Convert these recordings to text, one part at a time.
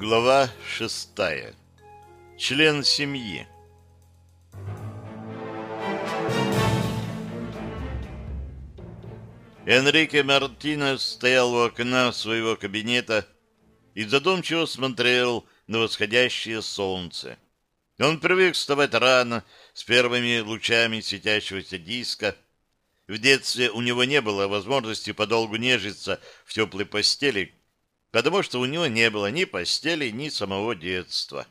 Глава шестая. Член семьи. Энрике Мартинес стоял у окна своего кабинета и задумчиво смотрел на восходящее солнце. Он привык вставать рано, с первыми лучами светящегося диска. В детстве у него не было возможности подолгу нежиться в теплой постели, потому что у него не было ни постели, ни самого детства.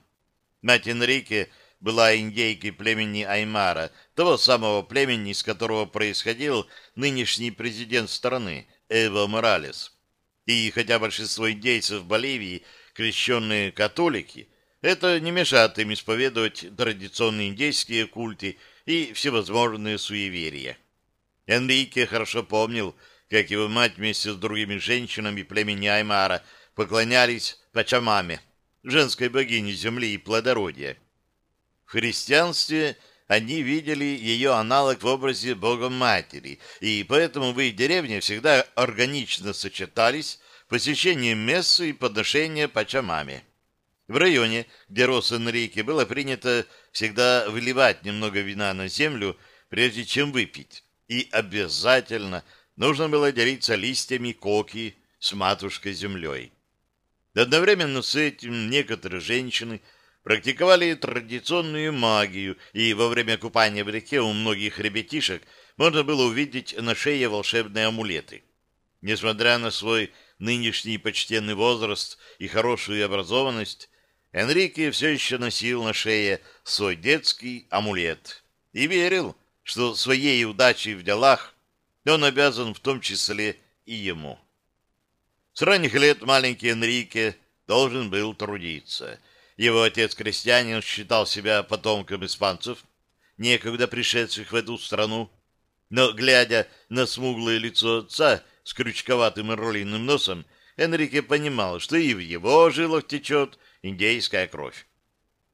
Мать Энрике была индейкой племени Аймара, того самого племени, из которого происходил нынешний президент страны, Эво Моралес. И хотя большинство индейцев Боливии крещенные католики, это не мешает им исповедовать традиционные индейские культы и всевозможные суеверия. Энрике хорошо помнил, как его мать вместе с другими женщинами племени Аймара поклонялись Пачамаме, женской богине земли и плодородия. В христианстве они видели ее аналог в образе Бога-Матери, и поэтому в их деревне всегда органично сочетались посещение мессы и подношение Пачамаме. В районе, где рос Энрике, было принято всегда выливать немного вина на землю, прежде чем выпить, и обязательно нужно было делиться листьями коки с матушкой-землей. Одновременно с этим некоторые женщины практиковали традиционную магию, и во время купания в реке у многих ребятишек можно было увидеть на шее волшебные амулеты. Несмотря на свой нынешний почтенный возраст и хорошую образованность, Энрике все еще носил на шее свой детский амулет и верил, что своей удачей в делах он обязан в том числе и ему. С ранних лет маленький Энрике должен был трудиться. Его отец-крестьянин считал себя потомком испанцев, некогда пришедших в эту страну, но, глядя на смуглое лицо отца с крючковатым и ролиным носом, Энрике понимал, что и в его жилах течет индейская кровь.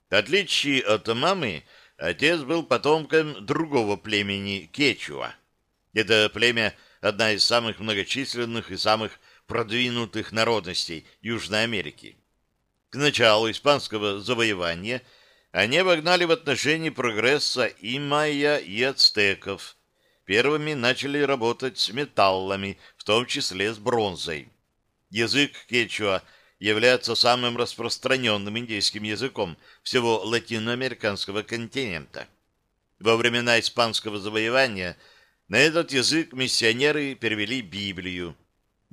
В отличие от мамы, отец был потомком другого племени Кечуа. Это племя – одна из самых многочисленных и самых продвинутых народностей Южной Америки. К началу испанского завоевания они обогнали в отношении прогресса и майя, и ацтеков. Первыми начали работать с металлами, в том числе с бронзой. Язык кечуа является самым распространенным индейским языком всего латиноамериканского континента. Во времена испанского завоевания на этот язык миссионеры перевели Библию,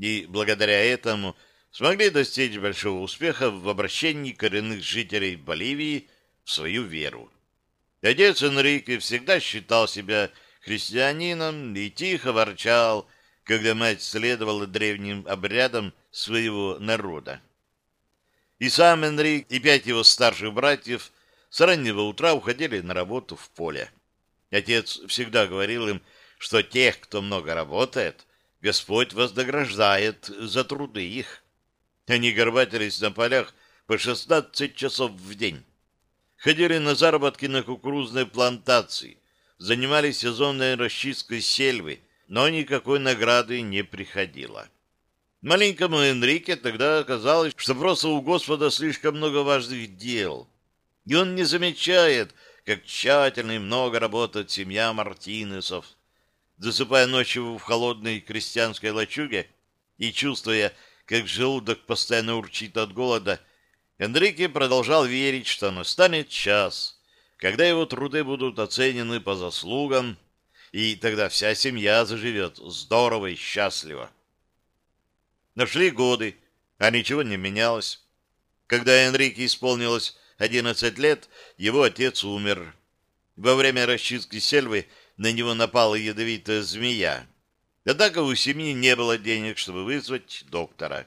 и благодаря этому смогли достичь большого успеха в обращении коренных жителей Боливии в свою веру. Отец Энрике всегда считал себя христианином и тихо ворчал, когда мать следовала древним обрядам своего народа. И сам Энрик, и пять его старших братьев с раннего утра уходили на работу в поле. Отец всегда говорил им, что тех, кто много работает, Господь вознаграждает за труды их. Они горбатились на полях по 16 часов в день. Ходили на заработки на кукурузной плантации, занимались сезонной расчисткой сельвы, но никакой награды не приходило. Маленькому Энрике тогда казалось, что просто у Господа слишком много важных дел, и он не замечает, как тщательно и много работает семья Мартинесов, засыпая ночью в холодной крестьянской лачуге и чувствуя, как желудок постоянно урчит от голода, Энрике продолжал верить, что настанет час, когда его труды будут оценены по заслугам, и тогда вся семья заживет здорово и счастливо. Нашли годы, а ничего не менялось. Когда Энрике исполнилось 11 лет, его отец умер. Во время расчистки сельвы на него напала ядовитая змея. Однако у семьи не было денег, чтобы вызвать доктора.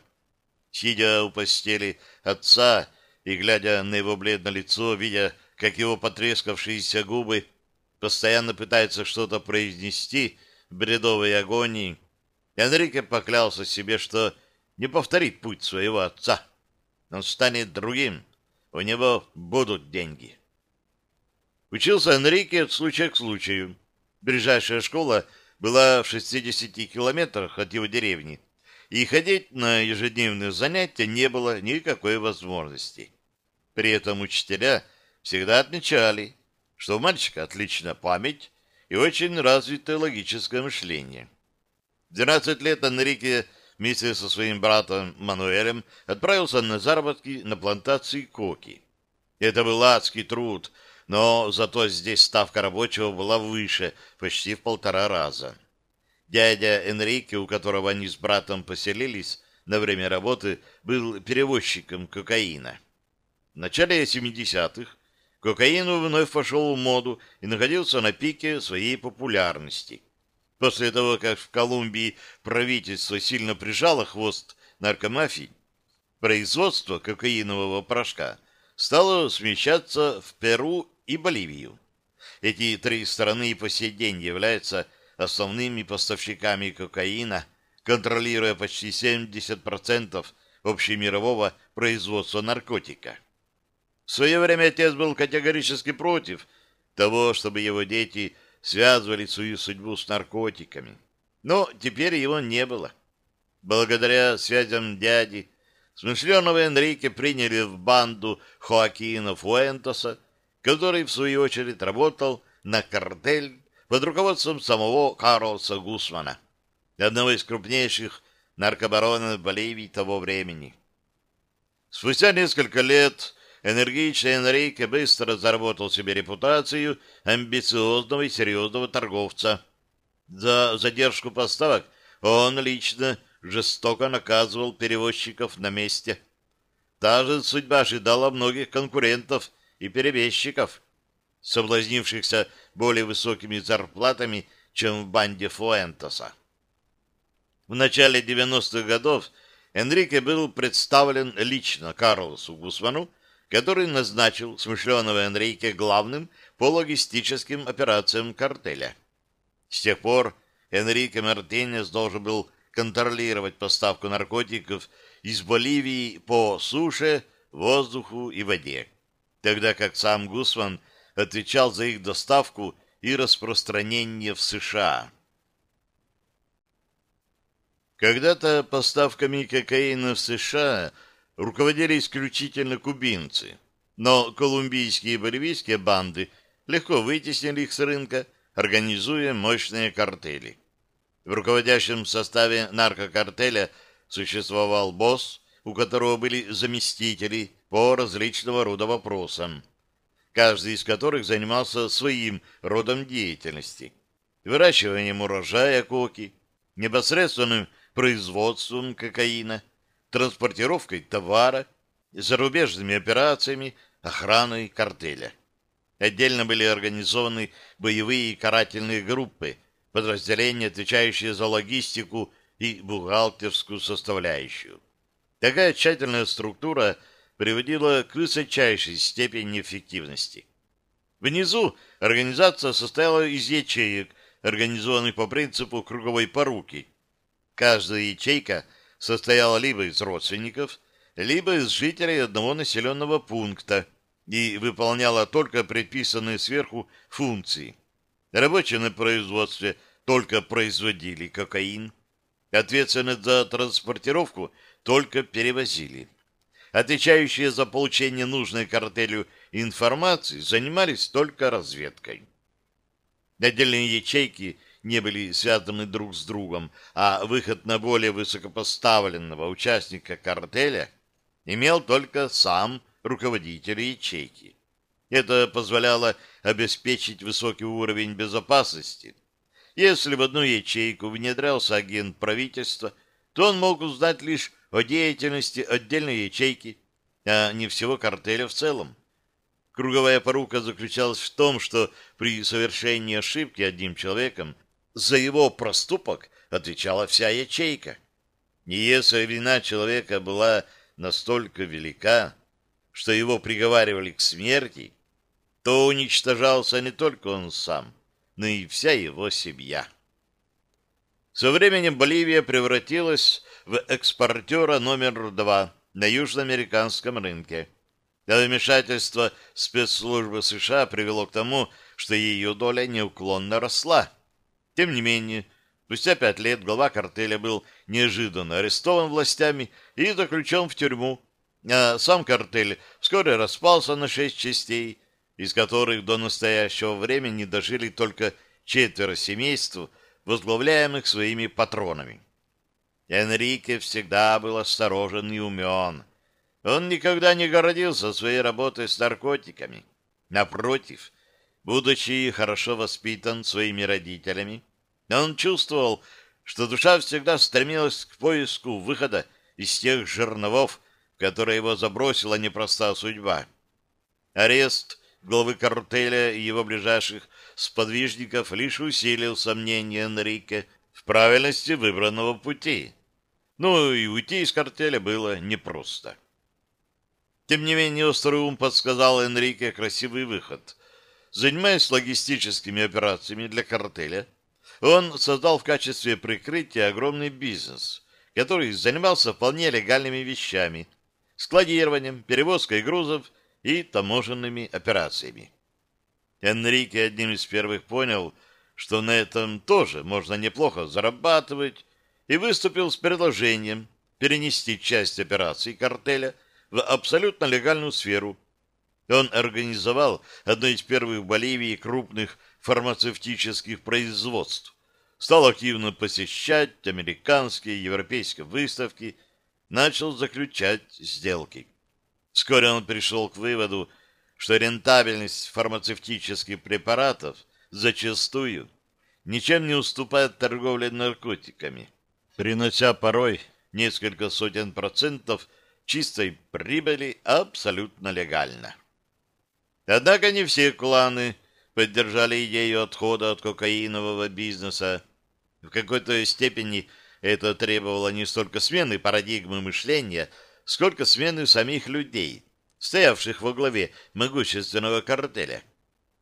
Сидя у постели отца и глядя на его бледное лицо, видя, как его потрескавшиеся губы постоянно пытаются что-то произнести в бредовой агонии, Энрике поклялся себе, что не повторит путь своего отца. Он станет другим. У него будут деньги. Учился Энрике от случая к случаю. Ближайшая школа была в 60 километрах от его деревни, и ходить на ежедневные занятия не было никакой возможности. При этом учителя всегда отмечали, что у мальчика отличная память и очень развитое логическое мышление. В 12 лет Энрике вместе со своим братом Мануэлем отправился на заработки на плантации коки. Это был адский труд, но зато здесь ставка рабочего была выше почти в полтора раза. Дядя Энрике, у которого они с братом поселились на время работы, был перевозчиком кокаина. В начале 70-х кокаин вновь пошел в моду и находился на пике своей популярности. После того, как в Колумбии правительство сильно прижало хвост наркомафии, производство кокаинового порошка стало смещаться в Перу и Боливию. Эти три страны по сей день являются основными поставщиками кокаина, контролируя почти 70% общемирового производства наркотика. В свое время отец был категорически против того, чтобы его дети связывали свою судьбу с наркотиками. Но теперь его не было. Благодаря связям дяди, смышленого Энрике приняли в банду Хоакина Фуэнтоса, который, в свою очередь, работал на картель под руководством самого Карлоса Гусмана, одного из крупнейших наркобаронов Боливии того времени. Спустя несколько лет энергичный Энрике быстро заработал себе репутацию амбициозного и серьезного торговца. За задержку поставок он лично жестоко наказывал перевозчиков на месте. Та же судьба ожидала многих конкурентов и перевозчиков, соблазнившихся более высокими зарплатами, чем в банде Фуэнтоса. В начале 90-х годов Энрике был представлен лично Карлосу Гусману, который назначил смышленого Энрике главным по логистическим операциям картеля. С тех пор Энрике Мартинес должен был контролировать поставку наркотиков из Боливии по суше, воздуху и воде, тогда как сам Гусман отвечал за их доставку и распространение в США. Когда-то поставками кокаина в США – руководили исключительно кубинцы, но колумбийские и боливийские банды легко вытеснили их с рынка, организуя мощные картели. В руководящем составе наркокартеля существовал босс, у которого были заместители по различного рода вопросам, каждый из которых занимался своим родом деятельности. Выращиванием урожая коки, непосредственным производством кокаина – транспортировкой товара, зарубежными операциями, охраной картеля. Отдельно были организованы боевые и карательные группы, подразделения, отвечающие за логистику и бухгалтерскую составляющую. Такая тщательная структура приводила к высочайшей степени эффективности. Внизу организация состояла из ячеек, организованных по принципу круговой поруки. Каждая ячейка – состояла либо из родственников, либо из жителей одного населенного пункта и выполняла только предписанные сверху функции. Рабочие на производстве только производили кокаин, ответственность за транспортировку только перевозили. Отвечающие за получение нужной картелю информации занимались только разведкой. Отдельные ячейки – не были связаны друг с другом, а выход на более высокопоставленного участника картеля имел только сам руководитель ячейки. Это позволяло обеспечить высокий уровень безопасности. Если в одну ячейку внедрялся агент правительства, то он мог узнать лишь о деятельности отдельной ячейки, а не всего картеля в целом. Круговая порука заключалась в том, что при совершении ошибки одним человеком за его проступок отвечала вся ячейка. И если вина человека была настолько велика, что его приговаривали к смерти, то уничтожался не только он сам, но и вся его семья. Со временем Боливия превратилась в экспортера номер два на южноамериканском рынке. А вмешательство спецслужбы США привело к тому, что ее доля неуклонно росла. Тем не менее, Спустя пять лет глава картеля был неожиданно арестован властями и заключен в тюрьму, а сам картель вскоре распался на шесть частей, из которых до настоящего времени дожили только четверо семейств, возглавляемых своими патронами. Энрике всегда был осторожен и умен. Он никогда не гордился своей работой с наркотиками. Напротив, будучи хорошо воспитан своими родителями, он чувствовал, что душа всегда стремилась к поиску выхода из тех жерновов, которые его забросила непростая судьба. Арест главы картеля и его ближайших сподвижников лишь усилил сомнения Энрике в правильности выбранного пути. Ну и уйти из картеля было непросто. Тем не менее, острый ум подсказал Энрике красивый выход. Занимаясь логистическими операциями для картеля, он создал в качестве прикрытия огромный бизнес, который занимался вполне легальными вещами, складированием, перевозкой грузов и таможенными операциями. Энрике одним из первых понял, что на этом тоже можно неплохо зарабатывать, и выступил с предложением перенести часть операций картеля в абсолютно легальную сферу. Он организовал одно из первых в Боливии крупных фармацевтических производств, стал активно посещать американские и европейские выставки, начал заключать сделки. Вскоре он пришел к выводу, что рентабельность фармацевтических препаратов зачастую ничем не уступает торговле наркотиками, принося порой несколько сотен процентов чистой прибыли абсолютно легально. Однако не все кланы поддержали идею отхода от кокаинового бизнеса. В какой-то степени это требовало не столько смены парадигмы мышления, сколько смены самих людей, стоявших во главе могущественного картеля.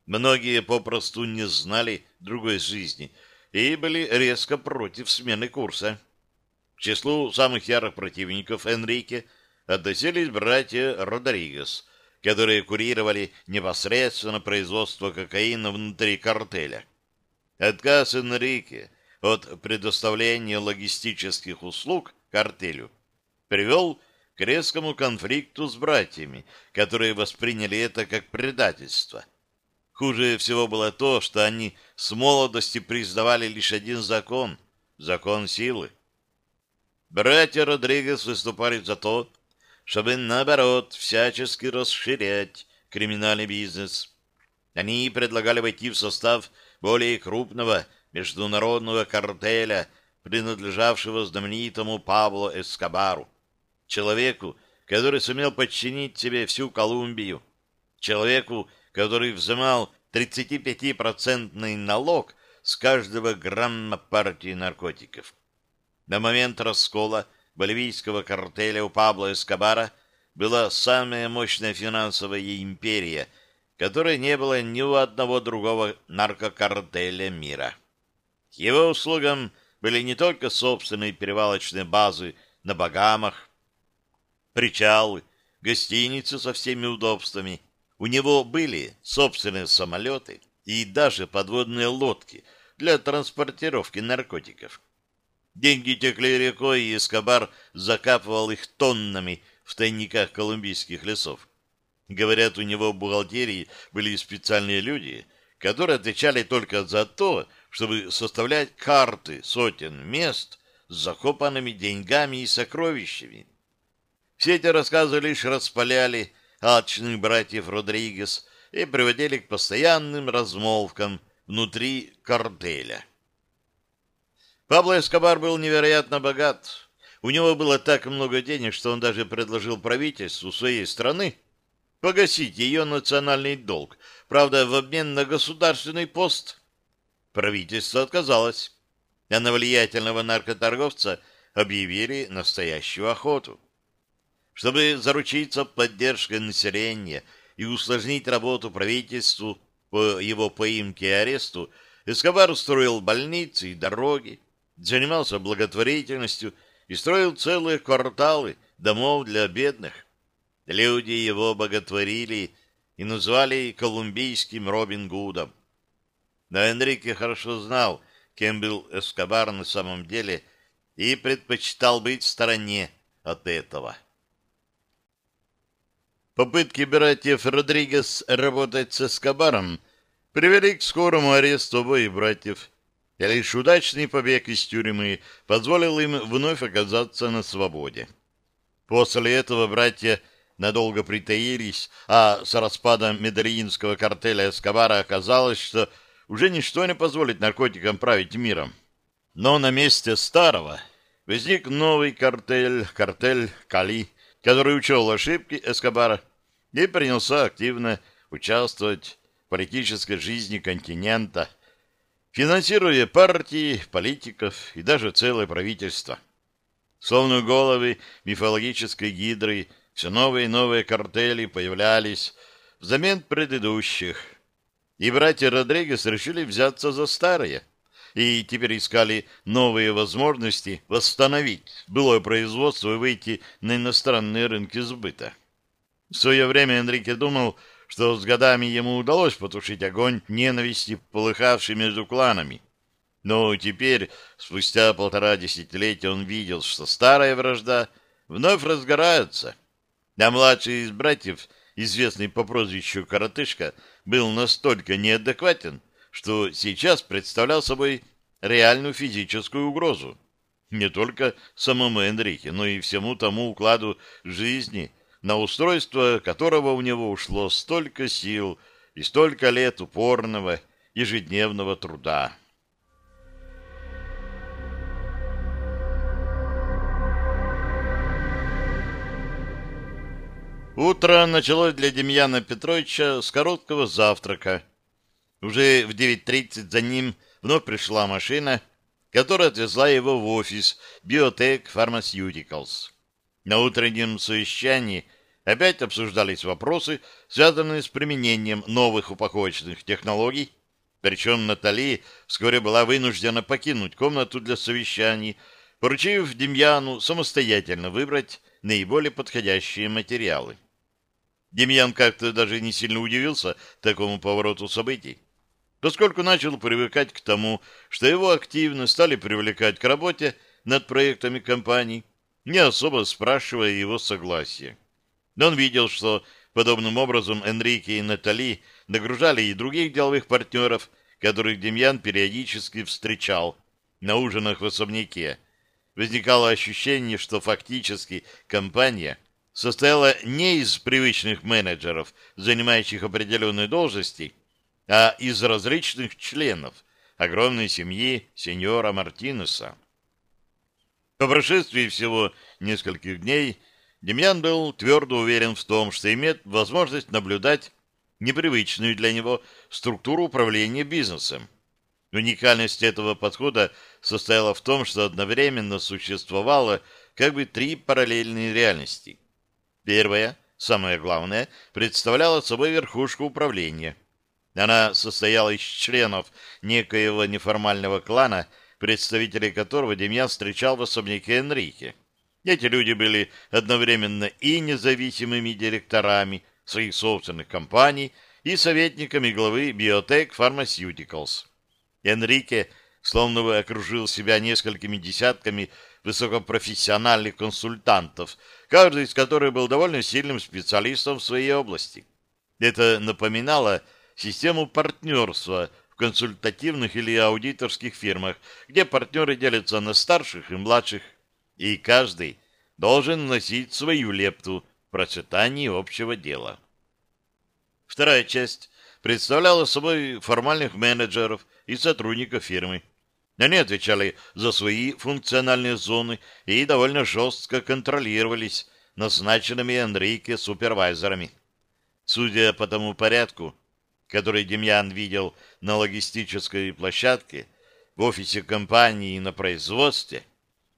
Многие попросту не знали другой жизни и были резко против смены курса. К числу самых ярых противников Энрике относились братья Родригес – которые курировали непосредственно производство кокаина внутри картеля. Отказ Энрике от предоставления логистических услуг картелю привел к резкому конфликту с братьями, которые восприняли это как предательство. Хуже всего было то, что они с молодости признавали лишь один закон — закон силы. Братья Родригес выступали за то, чтобы, наоборот, всячески расширять криминальный бизнес. Они предлагали войти в состав более крупного международного картеля, принадлежавшего знаменитому Пабло Эскобару, человеку, который сумел подчинить себе всю Колумбию, человеку, который взимал 35-процентный налог с каждого грамма партии наркотиков. На момент раскола – боливийского картеля у Пабло Эскобара была самая мощная финансовая империя, которой не было ни у одного другого наркокартеля мира. Его услугам были не только собственные перевалочные базы на Багамах, причалы, гостиницы со всеми удобствами. У него были собственные самолеты и даже подводные лодки для транспортировки наркотиков. Деньги текли рекой, и Эскобар закапывал их тоннами в тайниках колумбийских лесов. Говорят, у него в бухгалтерии были специальные люди, которые отвечали только за то, чтобы составлять карты сотен мест с закопанными деньгами и сокровищами. Все эти рассказы лишь распаляли алчных братьев Родригес и приводили к постоянным размолвкам внутри картеля. Пабло Эскобар был невероятно богат. У него было так много денег, что он даже предложил правительству своей страны погасить ее национальный долг, правда, в обмен на государственный пост. Правительство отказалось, а на влиятельного наркоторговца объявили настоящую охоту. Чтобы заручиться поддержкой населения и усложнить работу правительству по его поимке и аресту, Эскобар устроил больницы и дороги, занимался благотворительностью и строил целые кварталы домов для бедных. Люди его боготворили и назвали колумбийским Робин Гудом. Но Энрике хорошо знал кем был Эскобар на самом деле, и предпочитал быть в стороне от этого. Попытки братьев Родригес работать с Эскобаром привели к скорому аресту обоих братьев, и лишь удачный побег из тюрьмы позволил им вновь оказаться на свободе. После этого братья надолго притаились, а с распадом медельинского картеля Эскобара оказалось, что уже ничто не позволит наркотикам править миром. Но на месте старого возник новый картель, картель Кали, который учел ошибки Эскобара и принялся активно участвовать в политической жизни континента, финансируя партии, политиков и даже целое правительство. Словно головы мифологической гидры, все новые и новые картели появлялись взамен предыдущих. И братья Родригес решили взяться за старые, и теперь искали новые возможности восстановить былое производство и выйти на иностранные рынки сбыта. В свое время Энрике думал, что с годами ему удалось потушить огонь ненависти, полыхавший между кланами. Но теперь, спустя полтора десятилетия, он видел, что старая вражда вновь разгорается. А младший из братьев, известный по прозвищу Коротышка, был настолько неадекватен, что сейчас представлял собой реальную физическую угрозу. Не только самому Энрике, но и всему тому укладу жизни, на устройство которого у него ушло столько сил и столько лет упорного ежедневного труда. Утро началось для Демьяна Петровича с короткого завтрака. Уже в 9.30 за ним вновь пришла машина, которая отвезла его в офис Biotech Pharmaceuticals. На утреннем совещании опять обсуждались вопросы, связанные с применением новых упаковочных технологий, причем Натали вскоре была вынуждена покинуть комнату для совещаний, поручив Демьяну самостоятельно выбрать наиболее подходящие материалы. Демьян как-то даже не сильно удивился такому повороту событий, поскольку начал привыкать к тому, что его активно стали привлекать к работе над проектами компаний, не особо спрашивая его согласия. Но он видел, что подобным образом Энрике и Натали нагружали и других деловых партнеров, которых Демьян периодически встречал на ужинах в особняке. Возникало ощущение, что фактически компания — состояла не из привычных менеджеров, занимающих определенные должности, а из различных членов огромной семьи сеньора Мартинеса. По прошествии всего нескольких дней Демьян был твердо уверен в том, что имеет возможность наблюдать непривычную для него структуру управления бизнесом. Уникальность этого подхода состояла в том, что одновременно существовало как бы три параллельные реальности. Первая, самое главное, представляла собой верхушку управления. Она состояла из членов некоего неформального клана, представителей которого Демьян встречал в особняке Энрике. Эти люди были одновременно и независимыми директорами своих собственных компаний, и советниками главы Biotech Pharmaceuticals. Энрике словно бы окружил себя несколькими десятками высокопрофессиональных консультантов, каждый из которых был довольно сильным специалистом в своей области. Это напоминало систему партнерства консультативных или аудиторских фирмах, где партнеры делятся на старших и младших, и каждый должен вносить свою лепту в процветание общего дела. Вторая часть представляла собой формальных менеджеров и сотрудников фирмы. Они отвечали за свои функциональные зоны и довольно жестко контролировались назначенными Энрике супервайзерами. Судя по тому порядку, который Демьян видел на логистической площадке, в офисе компании и на производстве,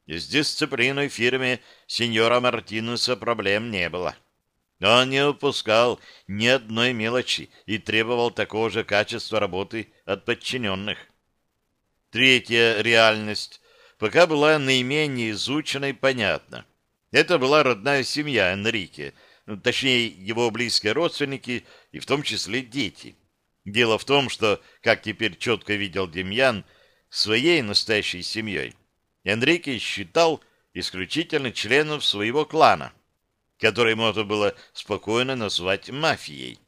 с дисциплиной фирме сеньора Мартинеса проблем не было. Он не упускал ни одной мелочи и требовал такого же качества работы от подчиненных. Третья реальность пока была наименее изучена и понятна. Это была родная семья Энрике, ну, точнее, его близкие родственники и в том числе дети. Дело в том, что, как теперь четко видел Демьян, своей настоящей семьей, Энрике считал исключительно членов своего клана, который можно было спокойно назвать мафией.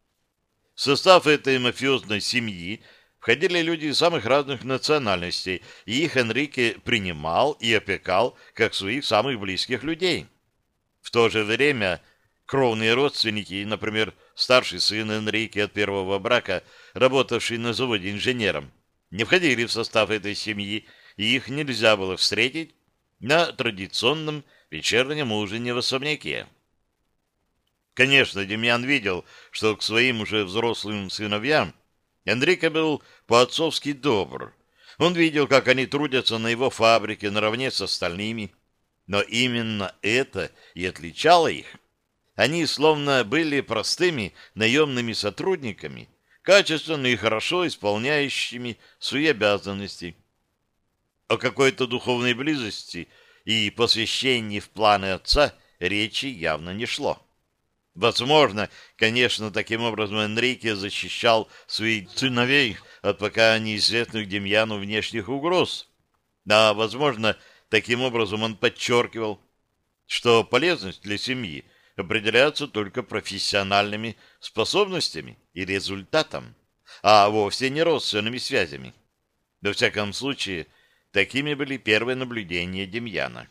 В состав этой мафиозной семьи входили люди самых разных национальностей, и их Энрике принимал и опекал как своих самых близких людей. В то же время кровные родственники, например, старший сын Энрике от первого брака, работавший на заводе инженером, не входили в состав этой семьи, и их нельзя было встретить на традиционном вечернем ужине в особняке. Конечно, Демьян видел, что к своим уже взрослым сыновьям Энрике был по-отцовски добр. Он видел, как они трудятся на его фабрике наравне с остальными. Но именно это и отличало их. Они словно были простыми наемными сотрудниками, качественно и хорошо исполняющими свои обязанности. О какой-то духовной близости и посвящении в планы отца речи явно не шло. Возможно, конечно, таким образом Энрике защищал своих сыновей от пока неизвестных Демьяну внешних угроз. А, возможно, таким образом он подчеркивал, что полезность для семьи определяется только профессиональными способностями и результатом, а вовсе не родственными связями. Во всяком случае, такими были первые наблюдения Демьяна.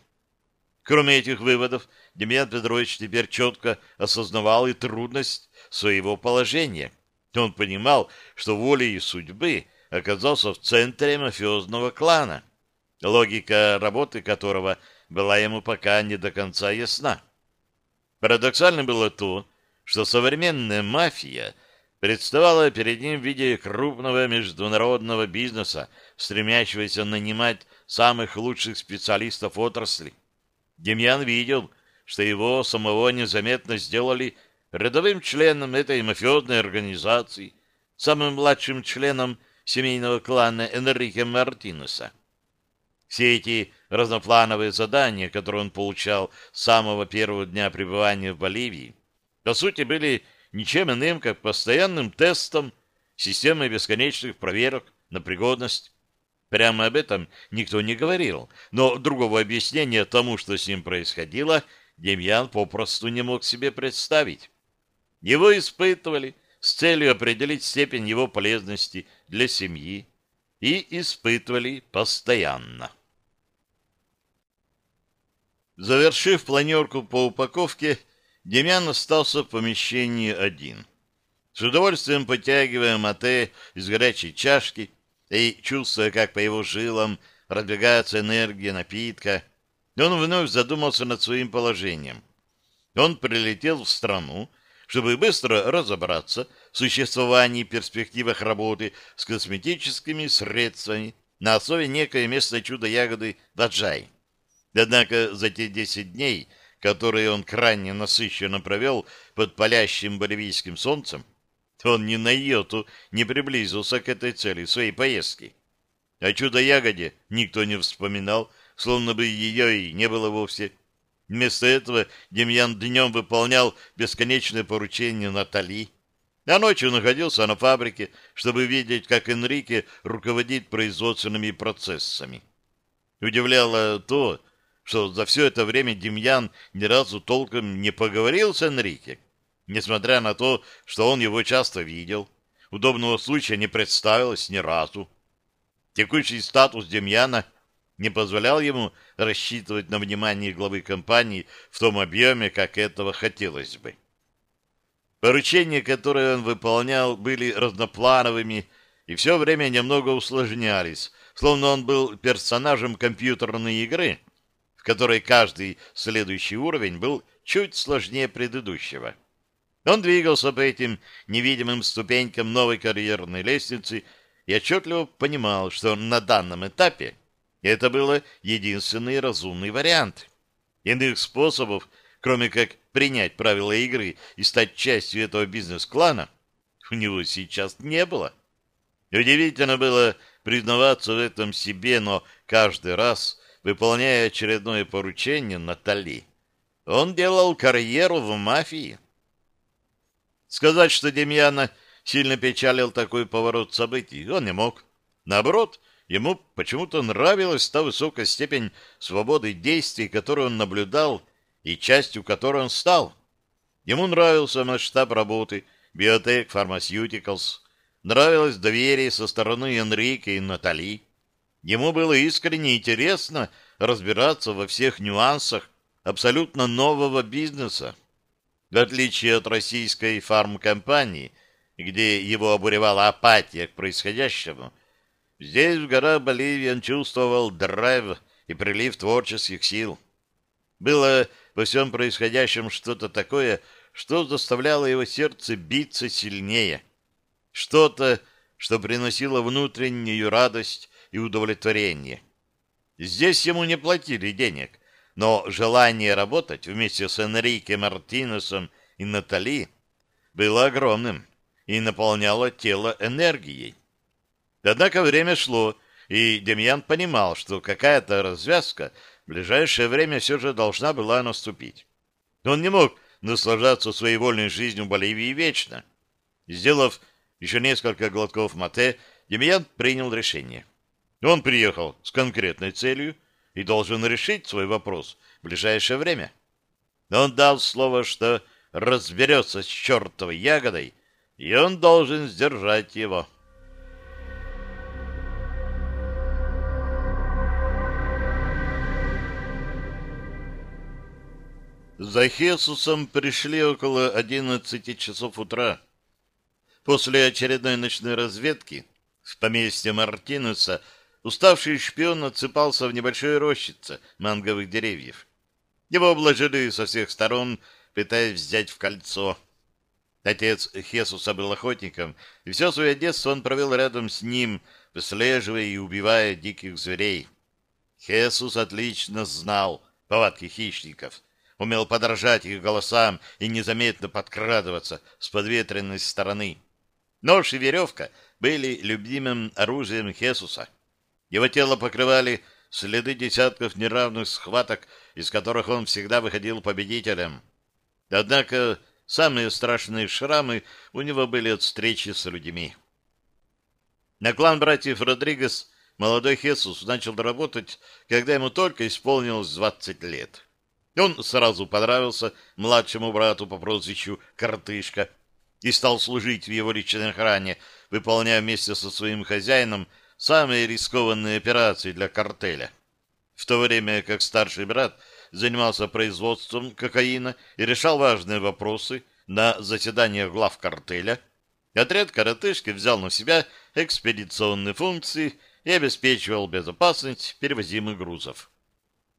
Кроме этих выводов, Демьян Петрович теперь четко осознавал и трудность своего положения. Он понимал, что волей судьбы оказался в центре мафиозного клана, логика работы которого была ему пока не до конца ясна. Парадоксально было то, что современная мафия представала перед ним в виде крупного международного бизнеса, стремящегося нанимать самых лучших специалистов отрасли. Демьян видел, что его самого незаметно сделали рядовым членом этой мафиозной организации, самым младшим членом семейного клана Энрике Мартинеса. Все эти разноплановые задания, которые он получал с самого первого дня пребывания в Боливии, по сути, были ничем иным, как постоянным тестом системы бесконечных проверок на пригодность Прямо об этом никто не говорил, но другого объяснения тому, что с ним происходило, Демьян попросту не мог себе представить. Его испытывали с целью определить степень его полезности для семьи и испытывали постоянно. Завершив планерку по упаковке, Демьян остался в помещении один. С удовольствием потягивая мате из горячей чашки, и, чувствуя, как по его жилам разбегается энергия напитка, он вновь задумался над своим положением. Он прилетел в страну, чтобы быстро разобраться существовании и перспективах работы с косметическими средствами на основе некой местной чудо-ягоды Даджай. Однако за те десять дней, которые он крайне насыщенно провел под палящим боливийским солнцем, он ни на йоту не приблизился к этой цели своей поездки. О чудо-ягоде никто не вспоминал, словно бы ее и не было вовсе. Вместо этого Демьян днем выполнял бесконечное поручение Натали, а ночью находился на фабрике, чтобы видеть, как Энрике руководит производственными процессами. Удивляло то, что за все это время Демьян ни разу толком не поговорил с Энрике, несмотря на то, что он его часто видел. Удобного случая не представилось ни разу. Текущий статус Демьяна не позволял ему рассчитывать на внимание главы компании в том объеме, как этого хотелось бы. Поручения, которые он выполнял, были разноплановыми и все время немного усложнялись, словно он был персонажем компьютерной игры, в которой каждый следующий уровень был чуть сложнее предыдущего. Он двигался по этим невидимым ступенькам новой карьерной лестницы и отчетливо понимал, что на данном этапе это было единственный разумный вариант. Иных способов, кроме как принять правила игры и стать частью этого бизнес-клана, у него сейчас не было. Удивительно было признаваться в этом себе, но каждый раз, выполняя очередное поручение Натали, он делал карьеру в мафии. Сказать, что Демьяна сильно печалил такой поворот событий, он не мог. Наоборот, ему почему-то нравилась та высокая степень свободы действий, которую он наблюдал и частью которой он стал. Ему нравился масштаб работы Biotech Pharmaceuticals, нравилось доверие со стороны Энрике и Натали. Ему было искренне интересно разбираться во всех нюансах абсолютно нового бизнеса. В отличие от российской фармкомпании, где его обуревала апатия к происходящему, здесь, в горах Боливии, он чувствовал драйв и прилив творческих сил. Было во всем происходящем что-то такое, что заставляло его сердце биться сильнее. Что-то, что приносило внутреннюю радость и удовлетворение. Здесь ему не платили денег, но желание работать вместе с Энрике Мартинесом и Натали было огромным и наполняло тело энергией. Однако время шло, и Демьян понимал, что какая-то развязка в ближайшее время все же должна была наступить. Он не мог наслаждаться своей вольной жизнью в Боливии вечно. Сделав еще несколько глотков мате, Демьян принял решение. Он приехал с конкретной целью и должен решить свой вопрос в ближайшее время. Он дал слово, что разберется с чертовой ягодой, и он должен сдержать его. За Хесусом пришли около одиннадцати часов утра. После очередной ночной разведки в поместье Мартинеса уставший шпион отсыпался в небольшой рощице манговых деревьев. Его обложили со всех сторон, пытаясь взять в кольцо. Отец Хесуса был охотником, и все свое детство он провел рядом с ним, выслеживая и убивая диких зверей. Хесус отлично знал повадки хищников — умел подражать их голосам и незаметно подкрадываться с подветренной стороны. Нож и веревка были любимым оружием Хесуса. Его тело покрывали следы десятков неравных схваток, из которых он всегда выходил победителем. Однако самые страшные шрамы у него были от встречи с людьми. На клан братьев Родригес молодой Хесус начал работать, когда ему только исполнилось 20 лет. Он сразу понравился младшему брату по прозвищу Картышка и стал служить в его личной охране, выполняя вместе со своим хозяином самые рискованные операции для картеля. В то время как старший брат занимался производством кокаина и решал важные вопросы на заседаниях глав картеля, отряд коротышки взял на себя экспедиционные функции и обеспечивал безопасность перевозимых грузов.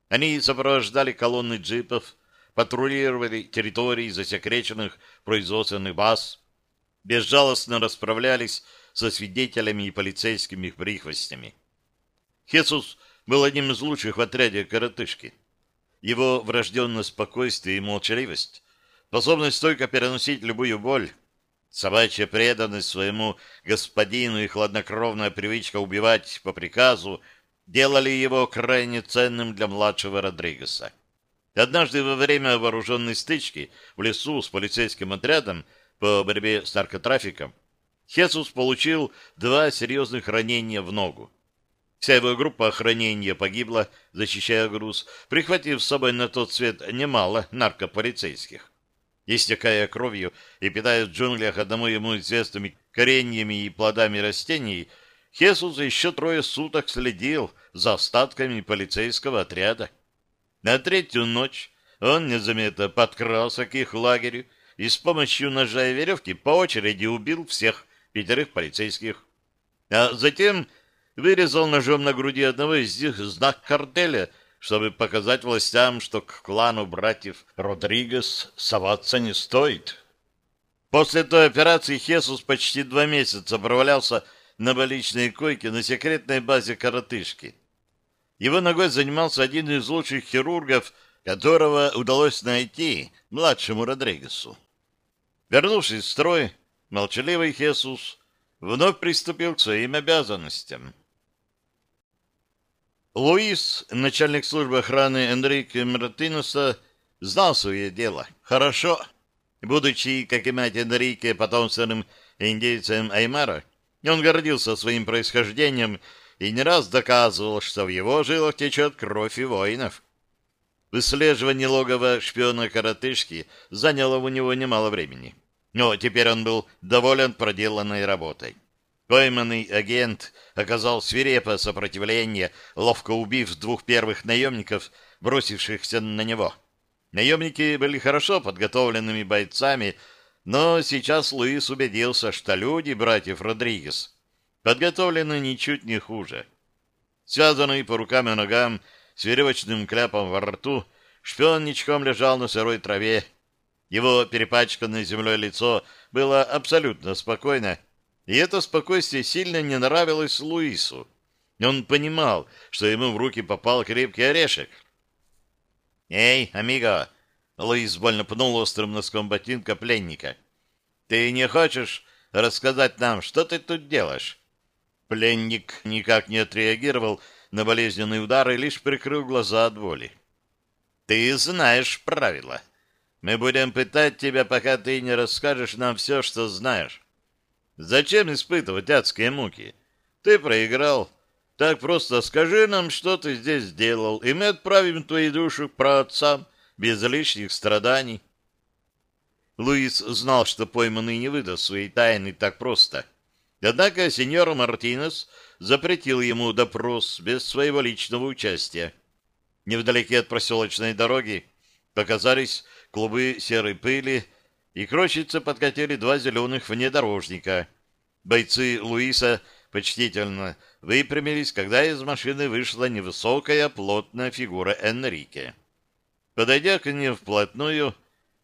Они сопровождали колонны джипов, патрулировали территории засекреченных производственных баз, безжалостно расправлялись со свидетелями и полицейскими прихвостнями. Хесус был одним из лучших в отряде коротышки. Его врожденное спокойствие и молчаливость, способность стойко переносить любую боль, собачья преданность своему господину и хладнокровная привычка убивать по приказу делали его крайне ценным для младшего Родригеса. Однажды во время вооруженной стычки в лесу с полицейским отрядом по борьбе с наркотрафиком Хесус получил два серьезных ранения в ногу. Вся его группа охранения погибла, защищая груз, прихватив с собой на тот свет немало наркополицейских. Истекая кровью и питаясь в джунглях одному ему известными кореньями и плодами растений, Хесус еще трое суток следил за остатками полицейского отряда. На третью ночь он незаметно подкрался к их лагерю и с помощью ножа и веревки по очереди убил всех пятерых полицейских. А затем вырезал ножом на груди одного из них знак картеля, чтобы показать властям, что к клану братьев Родригес соваться не стоит. После той операции Хесус почти два месяца провалялся на больничной койке на секретной базе коротышки. Его ногой занимался один из лучших хирургов, которого удалось найти младшему Родригесу. Вернувшись в строй, молчаливый Хесус вновь приступил к своим обязанностям. Луис, начальник службы охраны Энрике Мартинеса, знал свое дело хорошо. Будучи, как и мать Энрике, потомственным индейцем Аймара, он гордился своим происхождением и не раз доказывал, что в его жилах течет кровь и воинов. Выслеживание логова шпиона-коротышки заняло у него немало времени. Но теперь он был доволен проделанной работой. Пойманный агент оказал свирепое сопротивление, ловко убив двух первых наемников, бросившихся на него. Наемники были хорошо подготовленными бойцами, но сейчас Луис убедился, что люди братьев Родригес подготовлены ничуть не хуже. Связанный по рукам и ногам, с веревочным кляпом во рту, шпион ничком лежал на сырой траве. Его перепачканное землей лицо было абсолютно спокойно, и это спокойствие сильно не нравилось Луису. Он понимал, что ему в руки попал крепкий орешек. «Эй, амиго!» — Луис больно пнул острым носком ботинка пленника. «Ты не хочешь рассказать нам, что ты тут делаешь?» Пленник никак не отреагировал на болезненный удар и лишь прикрыл глаза от боли. «Ты знаешь правила. Мы будем пытать тебя, пока ты не расскажешь нам все, что знаешь. Зачем испытывать адские муки? Ты проиграл. Так просто скажи нам, что ты здесь сделал, и мы отправим твою душу к праотцам без лишних страданий. Луис знал, что пойманный не выдаст своей тайны так просто. Однако сеньор Мартинес запретил ему допрос без своего личного участия. Невдалеке от проселочной дороги показались клубы серой пыли, и к подкатили два зеленых внедорожника. Бойцы Луиса почтительно выпрямились, когда из машины вышла невысокая плотная фигура Энрике. Подойдя к ним вплотную,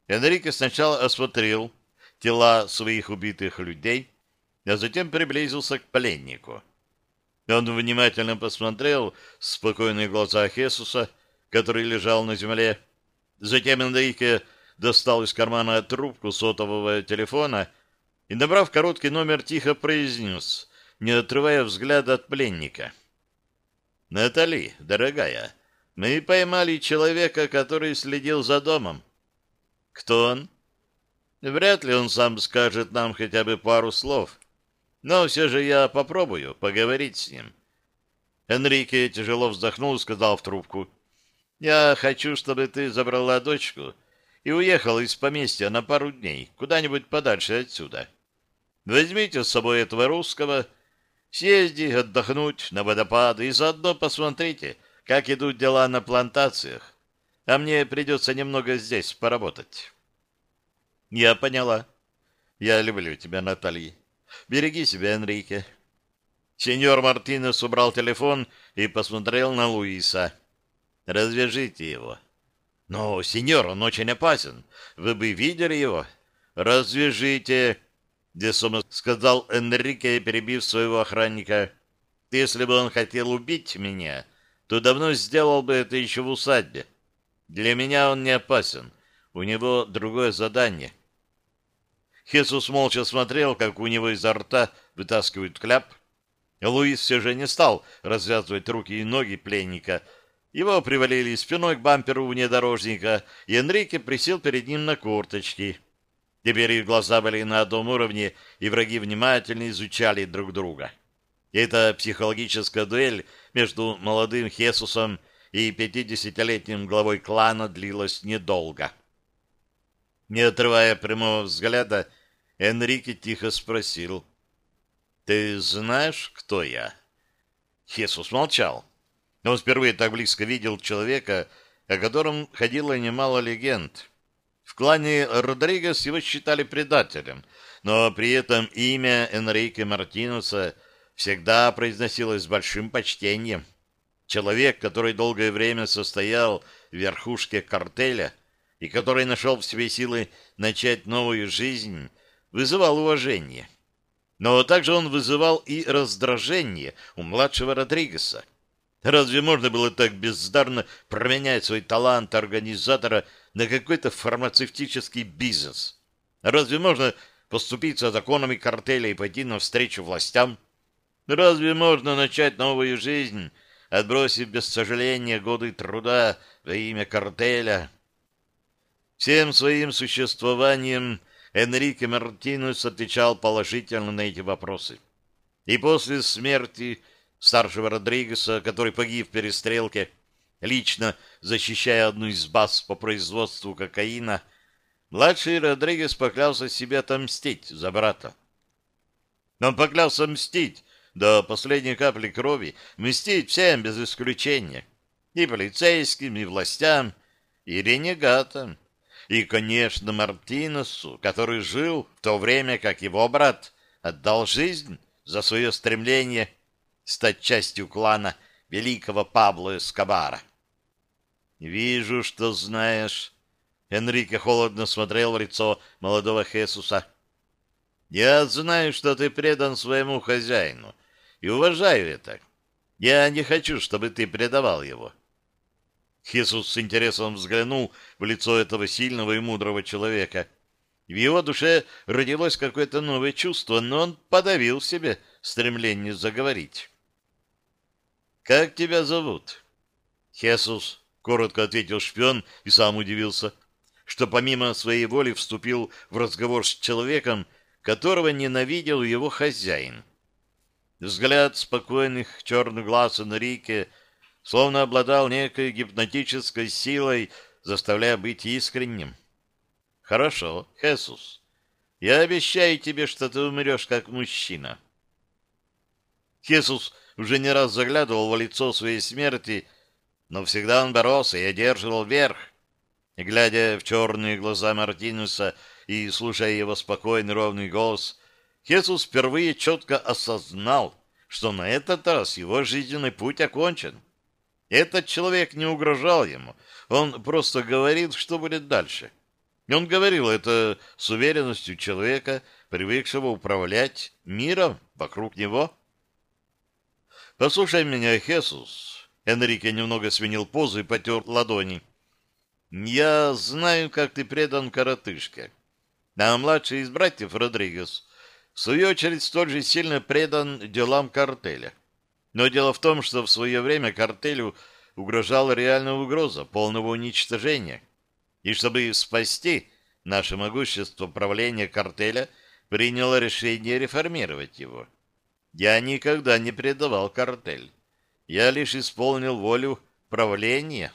Энрике сначала осмотрел тела своих убитых людей, а затем приблизился к пленнику. Он внимательно посмотрел в спокойные глаза Хесуса, который лежал на земле. Затем Энрике достал из кармана трубку сотового телефона и, набрав короткий номер, тихо произнес, не отрывая взгляда от пленника. «Натали, дорогая, мы поймали человека, который следил за домом. Кто он? Вряд ли он сам скажет нам хотя бы пару слов, но все же я попробую поговорить с ним». Энрике тяжело вздохнул и сказал в трубку, «Я хочу, чтобы ты забрала дочку» и уехал из поместья на пару дней, куда-нибудь подальше отсюда. Возьмите с собой этого русского, съезди отдохнуть на водопады и заодно посмотрите, как идут дела на плантациях, а мне придется немного здесь поработать. Я поняла. Я люблю тебя, Наталья. Береги себя, Энрике. Сеньор Мартинес убрал телефон и посмотрел на Луиса. Развяжите его. Но, сеньор, он очень опасен. Вы бы видели его. Развяжите, Десома сказал Энрике, перебив своего охранника. Если бы он хотел убить меня, то давно сделал бы это еще в усадьбе. Для меня он не опасен. У него другое задание. Хесус молча смотрел, как у него изо рта вытаскивают кляп. Луис все же не стал развязывать руки и ноги пленника, его привалили спиной к бамперу внедорожника, и Энрике присел перед ним на корточки. Теперь их глаза были на одном уровне, и враги внимательно изучали друг друга. Эта психологическая дуэль между молодым Хесусом и пятидесятилетним главой клана длилась недолго. Не отрывая прямого взгляда, Энрике тихо спросил, «Ты знаешь, кто я?» Хесус молчал. Он впервые так близко видел человека, о котором ходило немало легенд. В клане Родригес его считали предателем, но при этом имя Энрике Мартинуса всегда произносилось с большим почтением. Человек, который долгое время состоял в верхушке картеля и который нашел в себе силы начать новую жизнь, вызывал уважение. Но также он вызывал и раздражение у младшего Родригеса. Разве можно было так бездарно променять свой талант организатора на какой-то фармацевтический бизнес? Разве можно поступиться законами картеля и пойти навстречу властям? Разве можно начать новую жизнь, отбросив без сожаления годы труда во имя картеля? Всем своим существованием Энрике Мартинус отвечал положительно на эти вопросы. И после смерти старшего Родригеса, который погиб в перестрелке, лично защищая одну из баз по производству кокаина, младший Родригес поклялся себе отомстить за брата. Он поклялся мстить до последней капли крови, мстить всем без исключения, и полицейским, и властям, и ренегатам, и, конечно, Мартинесу, который жил в то время, как его брат отдал жизнь за свое стремление стать частью клана великого Пабло Эскобара. «Вижу, что знаешь». Энрике холодно смотрел в лицо молодого Хесуса. «Я знаю, что ты предан своему хозяину, и уважаю это. Я не хочу, чтобы ты предавал его». Хесус с интересом взглянул в лицо этого сильного и мудрого человека. В его душе родилось какое-то новое чувство, но он подавил себе стремление заговорить. «Как тебя зовут?» «Хесус», — коротко ответил шпион и сам удивился, что помимо своей воли вступил в разговор с человеком, которого ненавидел его хозяин. Взгляд спокойных черных глаз Энрике словно обладал некой гипнотической силой, заставляя быть искренним. «Хорошо, Хесус, я обещаю тебе, что ты умрешь как мужчина». Хесус уже не раз заглядывал в лицо своей смерти, но всегда он боролся и одерживал верх. Глядя в черные глаза Мартинуса и слушая его спокойный ровный голос, Хесус впервые четко осознал, что на этот раз его жизненный путь окончен. Этот человек не угрожал ему, он просто говорил, что будет дальше. И он говорил это с уверенностью человека, привыкшего управлять миром вокруг него. «Послушай меня, Хесус!» Энрике немного сменил позу и потер ладони. «Я знаю, как ты предан коротышке. А младший из братьев, Родригес, в свою очередь, столь же сильно предан делам картеля. Но дело в том, что в свое время картелю угрожала реальная угроза полного уничтожения. И чтобы спасти наше могущество правления картеля, приняло решение реформировать его. Я никогда не предавал картель. Я лишь исполнил волю правления.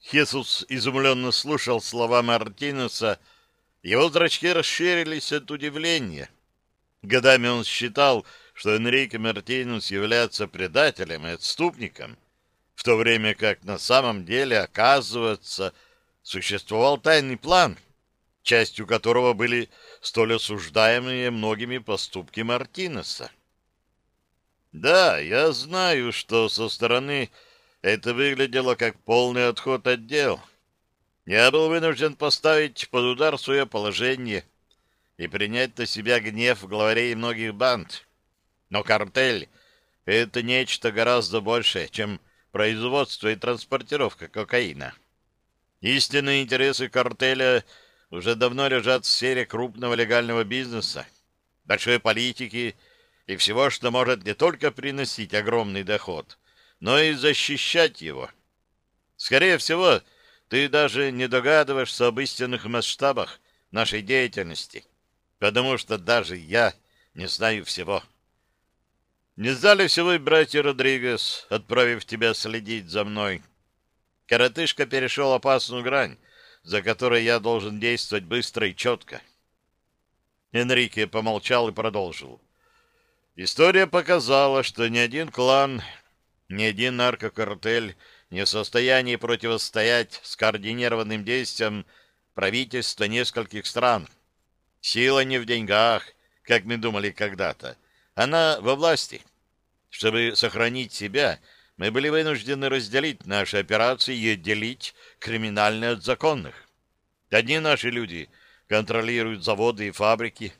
Хесус изумленно слушал слова Мартинеса, его зрачки расширились от удивления. Годами он считал, что Энрике Мартинес является предателем и отступником, в то время как на самом деле, оказывается, существовал тайный план, частью которого были столь осуждаемые многими поступки Мартинеса. Да, я знаю, что со стороны это выглядело как полный отход от дел. Я был вынужден поставить под удар свое положение и принять на себя гнев главарей многих банд. Но картель — это нечто гораздо большее, чем производство и транспортировка кокаина. Истинные интересы картеля уже давно лежат в сфере крупного легального бизнеса, большой политики и всего, что может не только приносить огромный доход, но и защищать его. Скорее всего, ты даже не догадываешься об истинных масштабах нашей деятельности, потому что даже я не знаю всего. Не знали всего и братья Родригес, отправив тебя следить за мной. Коротышка перешел опасную грань, за которой я должен действовать быстро и четко. Энрике помолчал и продолжил. История показала, что ни один клан, ни один наркокартель не в состоянии противостоять скоординированным действиям правительства нескольких стран. Сила не в деньгах, как мы думали когда-то. Она во власти. Чтобы сохранить себя, мы были вынуждены разделить наши операции и отделить криминальные от законных. Одни наши люди контролируют заводы и фабрики,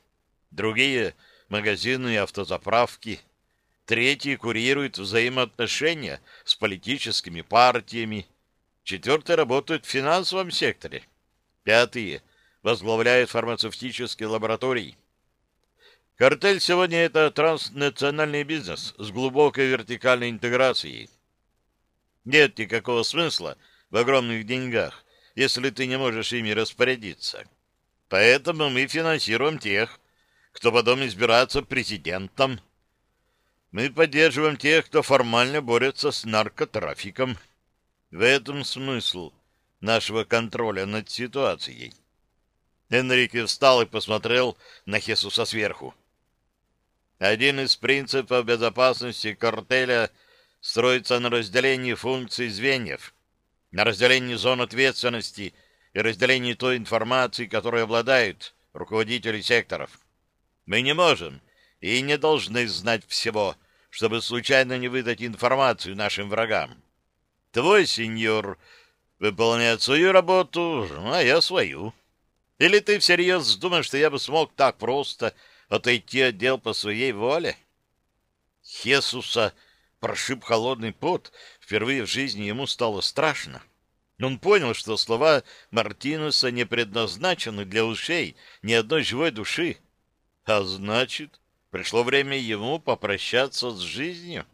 другие — магазины и автозаправки — Третий курирует взаимоотношения с политическими партиями. Четвертый работает в финансовом секторе. Пятый возглавляет фармацевтические лаборатории. Картель сегодня это транснациональный бизнес с глубокой вертикальной интеграцией. Нет никакого смысла в огромных деньгах, если ты не можешь ими распорядиться. Поэтому мы финансируем тех, кто потом избирается президентом. Мы поддерживаем тех, кто формально борется с наркотрафиком. В этом смысл нашего контроля над ситуацией. Энрике встал и посмотрел на Хесуса сверху. Один из принципов безопасности картеля строится на разделении функций звеньев, на разделении зон ответственности и разделении той информации, которой обладают руководители секторов. Мы не можем и не должны знать всего, чтобы случайно не выдать информацию нашим врагам. Твой сеньор выполняет свою работу, а я свою. Или ты всерьез думаешь, что я бы смог так просто отойти от дел по своей воле? Хесуса прошиб холодный пот. Впервые в жизни ему стало страшно. Он понял, что слова Мартинуса не предназначены для ушей ни одной живой души. А значит, пришло время ему попрощаться с жизнью.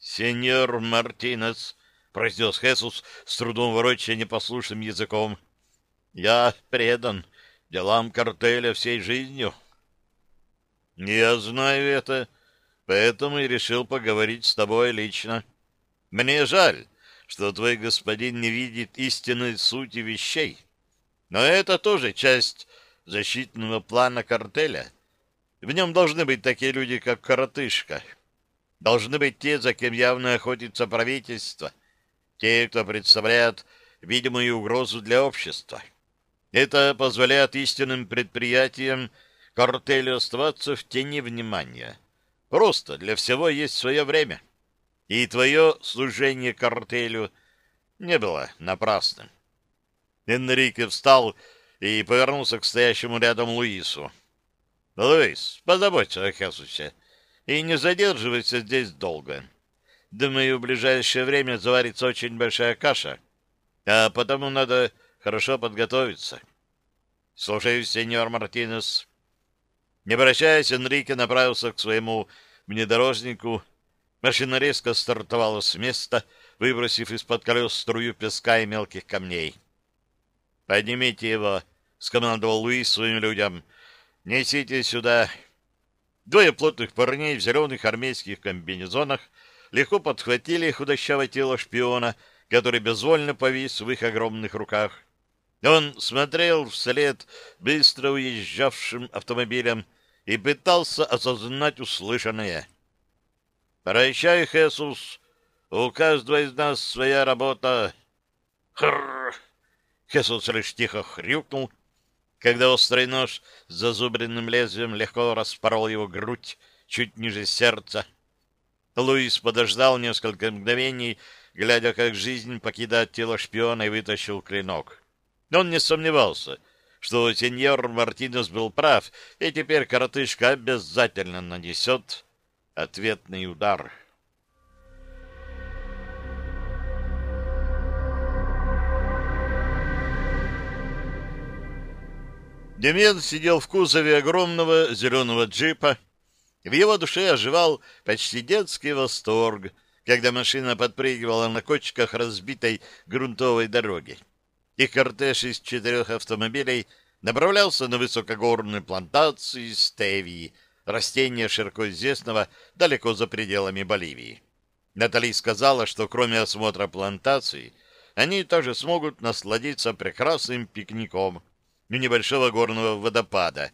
«Сеньор Мартинес», — произнес Хесус, с трудом ворочая непослушным языком, — «я предан делам картеля всей жизнью». Я знаю это, поэтому и решил поговорить с тобой лично. Мне жаль, что твой господин не видит истинной сути вещей. Но это тоже часть защитного плана картеля. В нем должны быть такие люди, как Коротышка. Должны быть те, за кем явно охотится правительство. Те, кто представляет видимую угрозу для общества. Это позволяет истинным предприятиям картелю оставаться в тени внимания. Просто для всего есть свое время. И твое служение картелю не было напрасным. Энрике встал и повернулся к стоящему рядом Луису. — Луис, позаботься о Хесусе и не задерживайся здесь долго. Думаю, в ближайшее время заварится очень большая каша, а потому надо хорошо подготовиться. — Слушаюсь, сеньор Мартинес. Не обращаясь, Энрике направился к своему внедорожнику. Машина резко стартовала с места, выбросив из-под колес струю песка и мелких камней. «Поднимите его», — скомандовал Луис своим людям. «Несите сюда». Двое плотных парней в зеленых армейских комбинезонах легко подхватили худощавое тело шпиона, который безвольно повис в их огромных руках. Он смотрел вслед быстро уезжавшим автомобилям, и пытался осознать услышанное. «Прощай, Хесус, у каждого из нас своя работа». «Хрррр!» Хесус лишь тихо хрюкнул, когда острый нож с зазубренным лезвием легко распорол его грудь чуть ниже сердца. Луис подождал несколько мгновений, глядя, как жизнь покидает тело шпиона, и вытащил клинок. Он не сомневался — что сеньор Мартинес был прав, и теперь коротышка обязательно нанесет ответный удар. Демьян сидел в кузове огромного зеленого джипа. В его душе оживал почти детский восторг, когда машина подпрыгивала на кочках разбитой грунтовой дороги и кортеж из четырех автомобилей направлялся на высокогорную плантацию стевии, растения широко известного далеко за пределами Боливии. Натали сказала, что кроме осмотра плантации, они также смогут насладиться прекрасным пикником у небольшого горного водопада.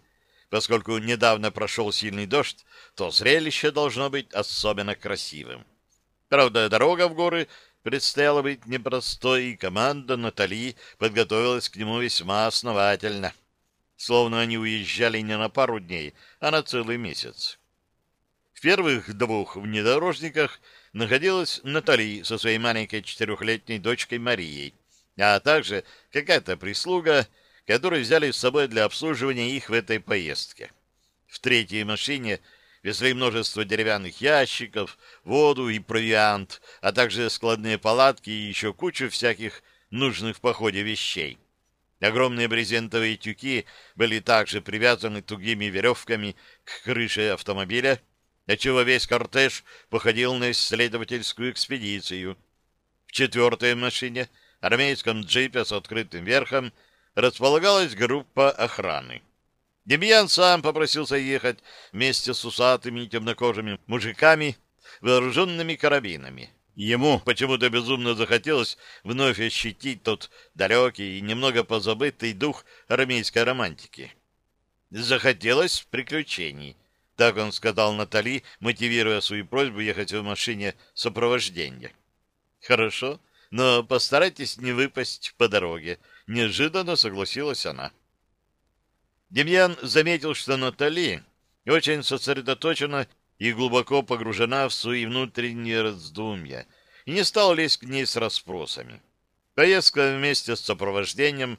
Поскольку недавно прошел сильный дождь, то зрелище должно быть особенно красивым. Правда, дорога в горы предстояло быть непростой, и команда Натали подготовилась к нему весьма основательно. Словно они уезжали не на пару дней, а на целый месяц. В первых двух внедорожниках находилась Натали со своей маленькой четырехлетней дочкой Марией, а также какая-то прислуга, которую взяли с собой для обслуживания их в этой поездке. В третьей машине — везли множество деревянных ящиков, воду и провиант, а также складные палатки и еще кучу всяких нужных в походе вещей. Огромные брезентовые тюки были также привязаны тугими веревками к крыше автомобиля, отчего весь кортеж походил на исследовательскую экспедицию. В четвертой машине, армейском джипе с открытым верхом, располагалась группа охраны. Демьян сам попросился ехать вместе с усатыми темнокожими мужиками, вооруженными карабинами. Ему почему-то безумно захотелось вновь ощутить тот далекий и немного позабытый дух армейской романтики. Захотелось приключений. Так он сказал Натали, мотивируя свою просьбу ехать в машине сопровождения. «Хорошо, но постарайтесь не выпасть по дороге», — неожиданно согласилась она. Демьян заметил, что Натали очень сосредоточена и глубоко погружена в свои внутренние раздумья, и не стал лезть к ней с расспросами. Поездка вместе с сопровождением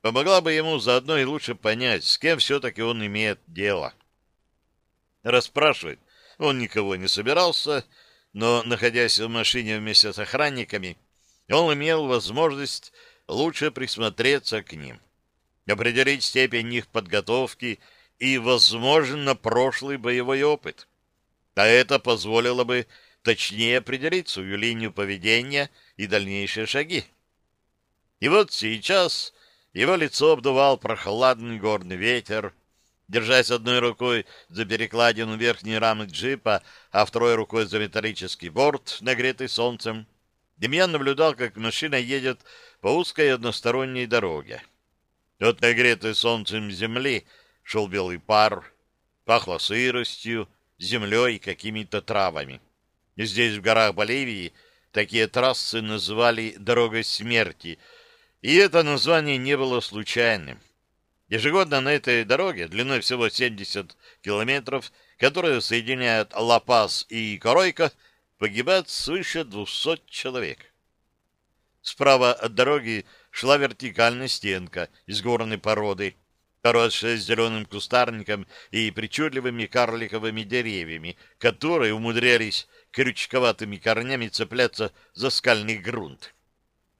помогла бы ему заодно и лучше понять, с кем все-таки он имеет дело. Расспрашивать он никого не собирался, но, находясь в машине вместе с охранниками, он имел возможность лучше присмотреться к ним, определить степень их подготовки и, возможно, прошлый боевой опыт. А это позволило бы точнее определить свою линию поведения и дальнейшие шаги. И вот сейчас его лицо обдувал прохладный горный ветер, держась одной рукой за перекладину верхней рамы джипа, а второй рукой за металлический борт, нагретый солнцем, Демьян наблюдал, как машина едет по узкой односторонней дороге. От нагретой солнцем земли шел белый пар, пахло сыростью, землей и какими-то травами. Здесь, в горах Боливии, такие трассы называли «дорогой смерти», и это название не было случайным. Ежегодно на этой дороге, длиной всего 70 километров, которая соединяет Ла-Пас и Коройко, погибает свыше 200 человек. Справа от дороги шла вертикальная стенка из горной породы, поросшая зеленым кустарником и причудливыми карликовыми деревьями, которые умудрялись крючковатыми корнями цепляться за скальный грунт.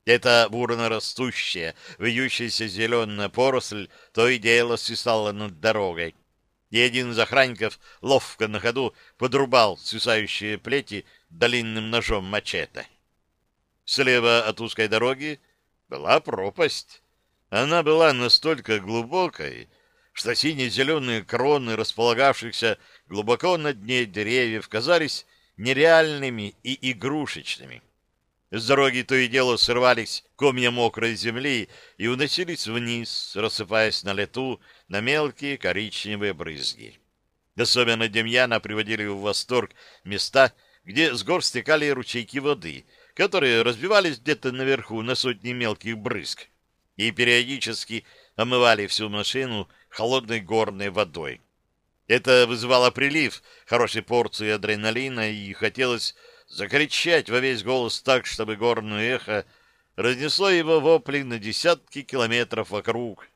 Эта бурно растущая, вьющаяся зеленая поросль то и дело свисала над дорогой. И один из охранников ловко на ходу подрубал свисающие плети длинным ножом мачете. Слева от узкой дороги была пропасть. Она была настолько глубокой, что сине-зеленые кроны располагавшихся глубоко на дне деревьев казались нереальными и игрушечными. С дороги то и дело срывались комья мокрой земли и уносились вниз, рассыпаясь на лету на мелкие коричневые брызги. Особенно Демьяна приводили в восторг места, где с гор стекали ручейки воды, которые разбивались где-то наверху на сотни мелких брызг и периодически омывали всю машину холодной горной водой. Это вызывало прилив хорошей порции адреналина, и хотелось закричать во весь голос так, чтобы горное эхо разнесло его вопли на десятки километров вокруг.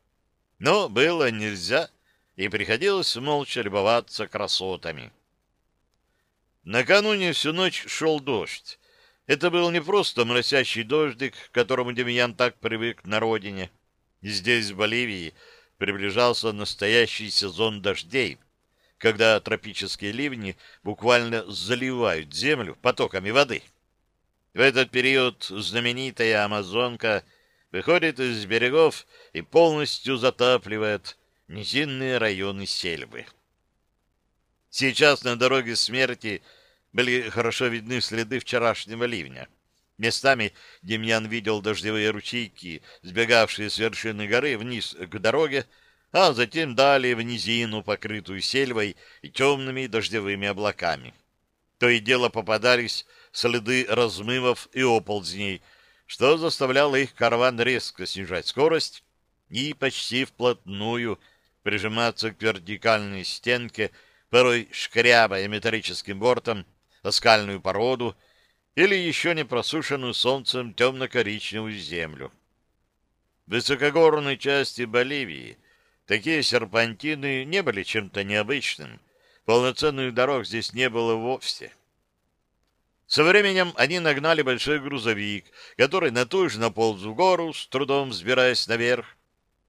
Но было нельзя, и приходилось молча любоваться красотами. Накануне всю ночь шел дождь. Это был не просто моросящий дождик, к которому Демьян так привык на родине. Здесь, в Боливии, приближался настоящий сезон дождей — когда тропические ливни буквально заливают землю потоками воды. В этот период знаменитая Амазонка выходит из берегов и полностью затапливает низинные районы сельвы. Сейчас на дороге смерти были хорошо видны следы вчерашнего ливня. Местами Демьян видел дождевые ручейки, сбегавшие с вершины горы вниз к дороге, а затем далее в низину, покрытую сельвой и темными дождевыми облаками. То и дело попадались следы размывов и оползней, что заставляло их караван резко снижать скорость и почти вплотную прижиматься к вертикальной стенке, порой шкрябая металлическим бортом скальную породу или еще не просушенную солнцем темно-коричневую землю. В высокогорной части Боливии Такие серпантины не были чем-то необычным. Полноценных дорог здесь не было вовсе. Со временем они нагнали большой грузовик, который натужно полз в гору, с трудом взбираясь наверх.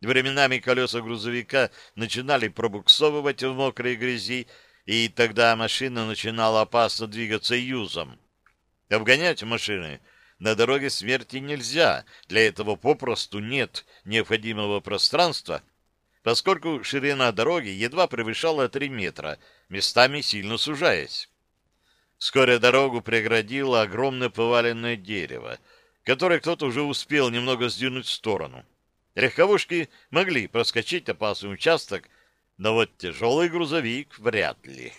Временами колеса грузовика начинали пробуксовывать в мокрой грязи, и тогда машина начинала опасно двигаться юзом. Обгонять машины на дороге смерти нельзя, для этого попросту нет необходимого пространства — поскольку ширина дороги едва превышала 3 метра, местами сильно сужаясь. Вскоре дорогу преградило огромное поваленное дерево, которое кто-то уже успел немного сдвинуть в сторону. Легковушки могли проскочить опасный участок, но вот тяжелый грузовик вряд ли.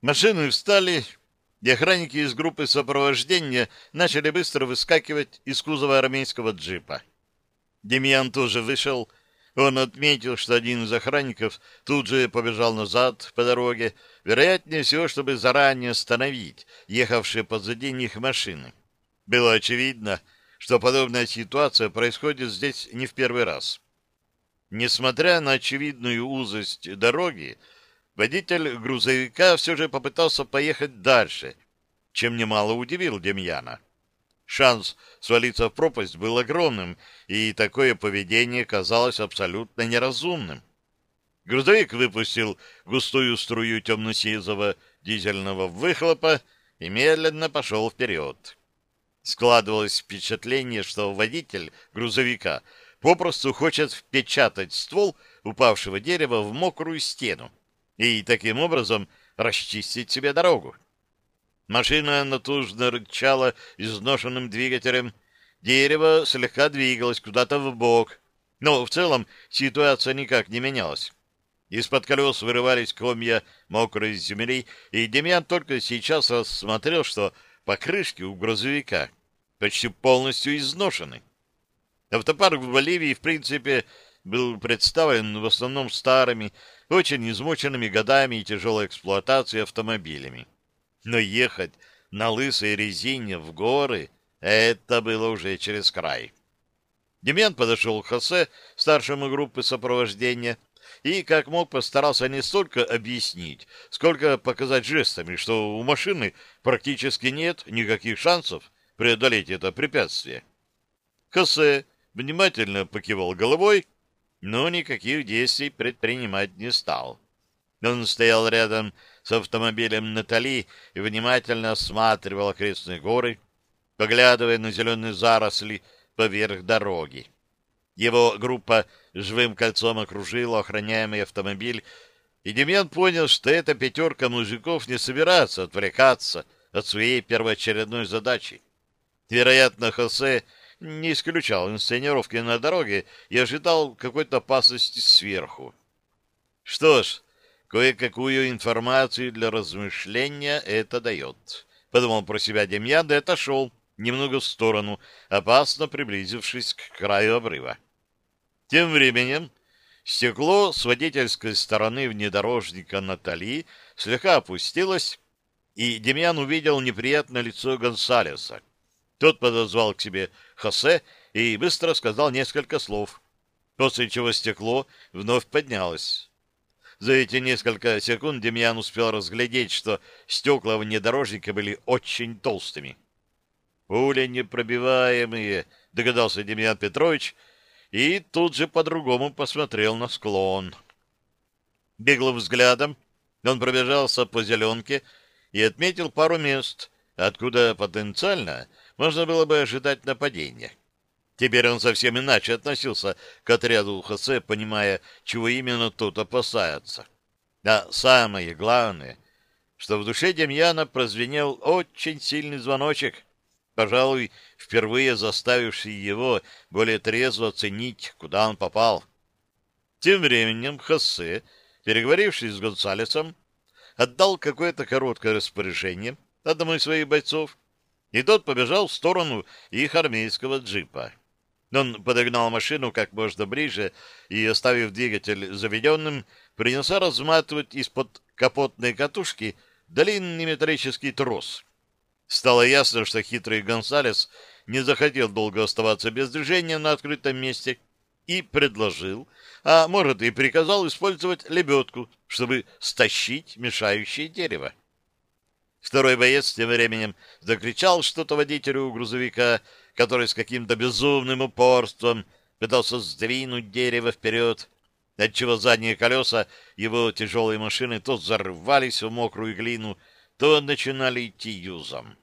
Машины встали, и охранники из группы сопровождения начали быстро выскакивать из кузова армейского джипа. Демьян тоже вышел. Он отметил, что один из охранников тут же побежал назад по дороге, вероятнее всего, чтобы заранее остановить ехавшие позади них машины. Было очевидно, что подобная ситуация происходит здесь не в первый раз. Несмотря на очевидную узость дороги, водитель грузовика все же попытался поехать дальше, чем немало удивил Демьяна. Шанс свалиться в пропасть был огромным, и такое поведение казалось абсолютно неразумным. Грузовик выпустил густую струю темно-сизого дизельного выхлопа и медленно пошел вперед. Складывалось впечатление, что водитель грузовика попросту хочет впечатать ствол упавшего дерева в мокрую стену и таким образом расчистить себе дорогу. Машина натужно рычала изношенным двигателем. Дерево слегка двигалось куда-то в бок, но в целом ситуация никак не менялась. Из-под колес вырывались комья мокрой земли, и Демьян только сейчас рассмотрел, что покрышки у грузовика почти полностью изношены. Автопарк в Боливии, в принципе, был представлен в основном старыми, очень измученными годами и тяжелой эксплуатацией автомобилями. Но ехать на лысой резине в горы — это было уже через край. Демьян подошел к Хосе, старшему группы сопровождения, и, как мог, постарался не столько объяснить, сколько показать жестами, что у машины практически нет никаких шансов преодолеть это препятствие. Хосе внимательно покивал головой, но никаких действий предпринимать не стал. Он стоял рядом с автомобилем Натали и внимательно осматривал окрестные горы, поглядывая на зеленые заросли поверх дороги. Его группа живым кольцом окружила охраняемый автомобиль, и Демьян понял, что эта пятерка мужиков не собирается отвлекаться от своей первоочередной задачи. Вероятно, Хосе не исключал инсценировки на дороге и ожидал какой-то опасности сверху. Что ж, Кое-какую информацию для размышления это дает. Подумал про себя Демьян и отошел немного в сторону, опасно приблизившись к краю обрыва. Тем временем стекло с водительской стороны внедорожника Натали слегка опустилось, и Демьян увидел неприятное лицо Гонсалеса. Тот подозвал к себе Хосе и быстро сказал несколько слов, после чего стекло вновь поднялось. За эти несколько секунд Демьян успел разглядеть, что стекла внедорожника были очень толстыми. «Пули непробиваемые», — догадался Демьян Петрович, и тут же по-другому посмотрел на склон. Беглым взглядом он пробежался по зеленке и отметил пару мест, откуда потенциально можно было бы ожидать нападения. Теперь он совсем иначе относился к отряду Хосе, понимая, чего именно тут опасается. А самое главное, что в душе Демьяна прозвенел очень сильный звоночек, пожалуй, впервые заставивший его более трезво оценить, куда он попал. Тем временем Хосе, переговоривший с Гонсалесом, отдал какое-то короткое распоряжение одному из своих бойцов, и тот побежал в сторону их армейского джипа. Он подогнал машину как можно ближе и, оставив двигатель заведенным, принялся разматывать из-под капотной катушки длинный металлический трос. Стало ясно, что хитрый Гонсалес не захотел долго оставаться без движения на открытом месте и предложил, а может и приказал использовать лебедку, чтобы стащить мешающее дерево. Второй боец тем временем закричал что-то водителю грузовика, который с каким-то безумным упорством пытался сдвинуть дерево вперед, отчего задние колеса его тяжелой машины то зарвались в мокрую глину, то начинали идти юзом.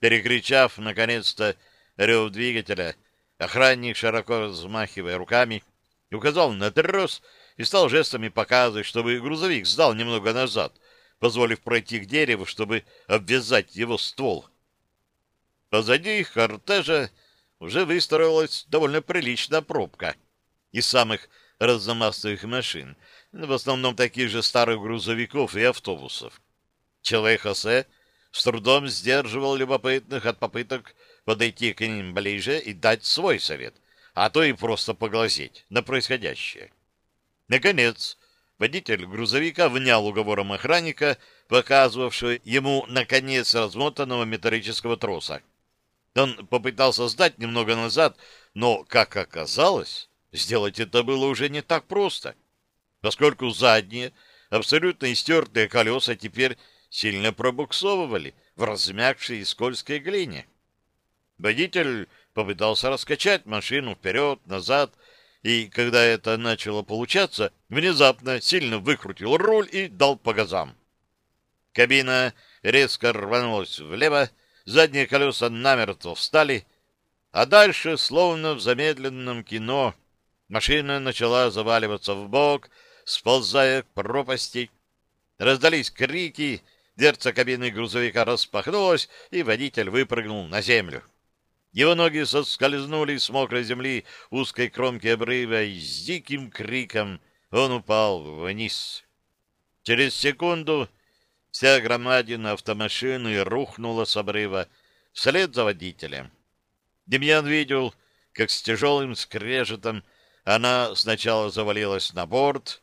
Перекричав, наконец-то, рев двигателя, Охранник, широко размахивая руками, указал на трос и стал жестами показывать, чтобы грузовик сдал немного назад, позволив пройти к дереву, чтобы обвязать его ствол. Позади их кортежа уже выстроилась довольно приличная пробка из самых разномастных машин, в основном таких же старых грузовиков и автобусов. Человек с трудом сдерживал любопытных от попыток подойти к ним ближе и дать свой совет, а то и просто поглазеть на происходящее. Наконец, водитель грузовика внял уговором охранника, показывавшего ему наконец размотанного металлического троса. Он попытался сдать немного назад, но, как оказалось, сделать это было уже не так просто, поскольку задние, абсолютно истертые колеса теперь сильно пробуксовывали в размягшей и скользкой глине. Водитель попытался раскачать машину вперед, назад, и, когда это начало получаться, внезапно сильно выкрутил руль и дал по газам. Кабина резко рванулась влево, задние колеса намертво встали, а дальше, словно в замедленном кино, машина начала заваливаться в бок, сползая к пропасти. Раздались крики, дверца кабины грузовика распахнулась, и водитель выпрыгнул на землю. Его ноги соскользнули с мокрой земли узкой кромки обрыва, и с диким криком он упал вниз. Через секунду Вся громадина автомашины рухнула с обрыва вслед за водителем. Демьян видел, как с тяжелым скрежетом она сначала завалилась на борт,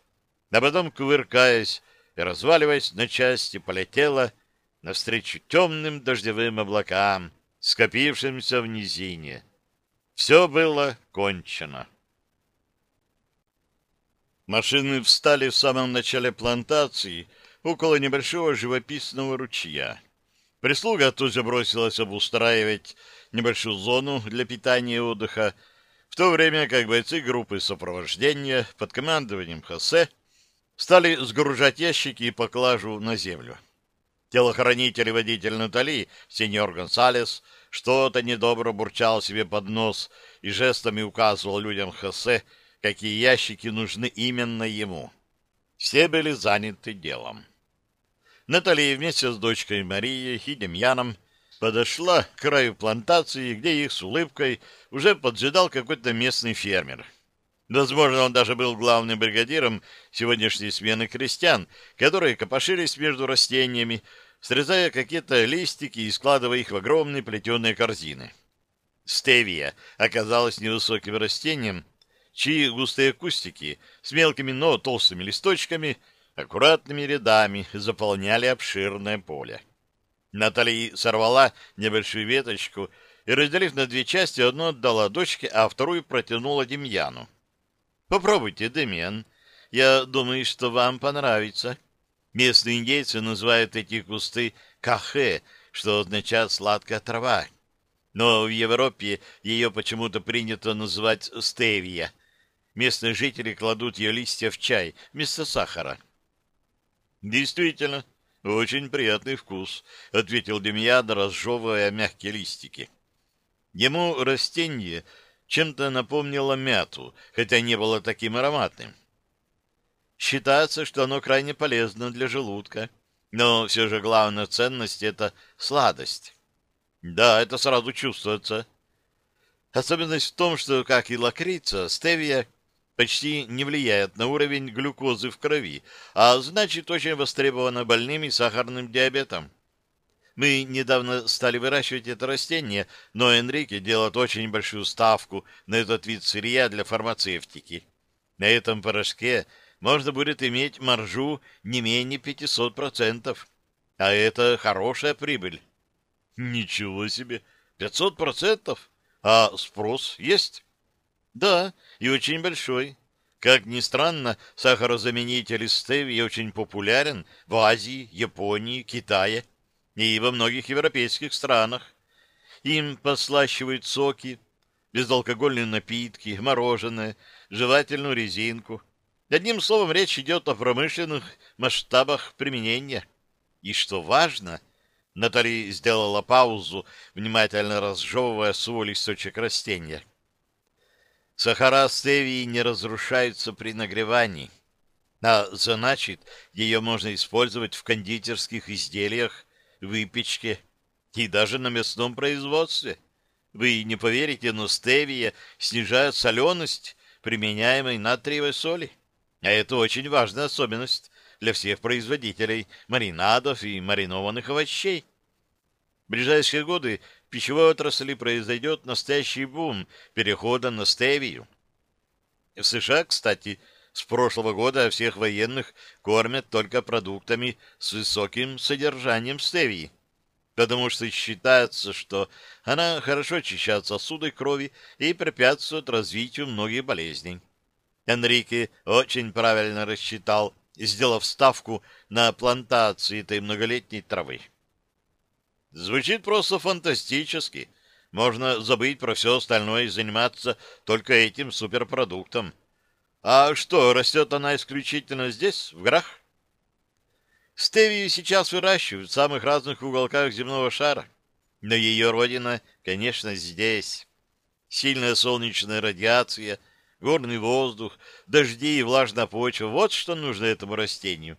а потом, кувыркаясь и разваливаясь на части, полетела навстречу темным дождевым облакам, скопившимся в низине. Все было кончено. Машины встали в самом начале плантации — около небольшого живописного ручья. Прислуга тут же бросилась обустраивать небольшую зону для питания и отдыха, в то время как бойцы группы сопровождения под командованием Хосе стали сгружать ящики и поклажу на землю. Телохранитель и водитель Натали, сеньор Гонсалес, что-то недобро бурчал себе под нос и жестами указывал людям Хосе, какие ящики нужны именно ему. Все были заняты делом. Наталья вместе с дочкой Марией и Демьяном подошла к краю плантации, где их с улыбкой уже поджидал какой-то местный фермер. Возможно, он даже был главным бригадиром сегодняшней смены крестьян, которые копошились между растениями, срезая какие-то листики и складывая их в огромные плетеные корзины. Стевия оказалась невысоким растением, чьи густые кустики с мелкими, но толстыми листочками – аккуратными рядами заполняли обширное поле. Наталья сорвала небольшую веточку и, разделив на две части, одну отдала дочке, а вторую протянула Демьяну. «Попробуйте, Демьян. Я думаю, что вам понравится». Местные индейцы называют эти кусты кахе, что означает «сладкая трава». Но в Европе ее почему-то принято называть стевия. Местные жители кладут ее листья в чай вместо сахара. Действительно, очень приятный вкус, ответил Демьян, разжевывая мягкие листики. Ему растение чем-то напомнило мяту, хотя не было таким ароматным. Считается, что оно крайне полезно для желудка, но все же главная ценность — это сладость. Да, это сразу чувствуется. Особенность в том, что, как и лакрица, стевия почти не влияет на уровень глюкозы в крови, а значит очень востребована больными сахарным диабетом. Мы недавно стали выращивать это растение, но Энрике делает очень большую ставку на этот вид сырья для фармацевтики. На этом порошке можно будет иметь маржу не менее 500%, а это хорошая прибыль. Ничего себе! 500%? А спрос есть? Да, и очень большой. Как ни странно, сахарозаменитель стевии очень популярен в Азии, Японии, Китае и во многих европейских странах. Им послащивают соки, безалкогольные напитки, мороженое, жевательную резинку. Одним словом, речь идет о промышленных масштабах применения. И что важно, Натали сделала паузу, внимательно разжевывая свой листочек растения — Сахара стевии не разрушаются при нагревании, а значит, ее можно использовать в кондитерских изделиях, выпечке и даже на мясном производстве. Вы не поверите, но стевия снижает соленость применяемой натриевой соли. А это очень важная особенность для всех производителей маринадов и маринованных овощей. В ближайшие годы в пищевой отрасли произойдет настоящий бум перехода на стевию. В США, кстати, с прошлого года всех военных кормят только продуктами с высоким содержанием стевии, потому что считается, что она хорошо очищает сосуды крови и препятствует развитию многих болезней. Энрике очень правильно рассчитал, сделав ставку на плантации этой многолетней травы. Звучит просто фантастически. Можно забыть про все остальное и заниматься только этим суперпродуктом. А что, растет она исключительно здесь, в горах? Стевию сейчас выращивают в самых разных уголках земного шара. Но ее родина, конечно, здесь. Сильная солнечная радиация, горный воздух, дожди и влажная почва — вот что нужно этому растению.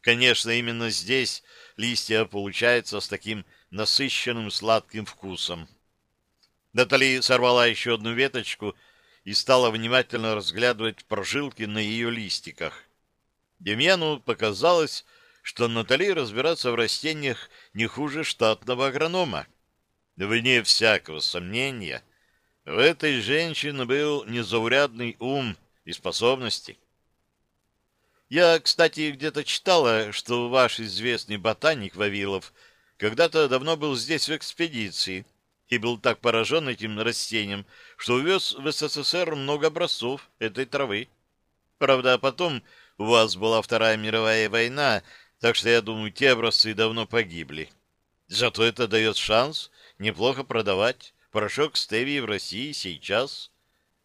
Конечно, именно здесь листья получаются с таким насыщенным сладким вкусом. Натали сорвала еще одну веточку и стала внимательно разглядывать прожилки на ее листиках. Демьяну показалось, что Натали разбирается в растениях не хуже штатного агронома. Вне всякого сомнения, в этой женщине был незаурядный ум и способности. Я, кстати, где-то читала, что ваш известный ботаник Вавилов когда-то давно был здесь в экспедиции и был так поражен этим растением, что увез в СССР много образцов этой травы. Правда, потом у вас была Вторая мировая война, так что, я думаю, те образцы давно погибли. Зато это дает шанс неплохо продавать порошок стевии в России сейчас.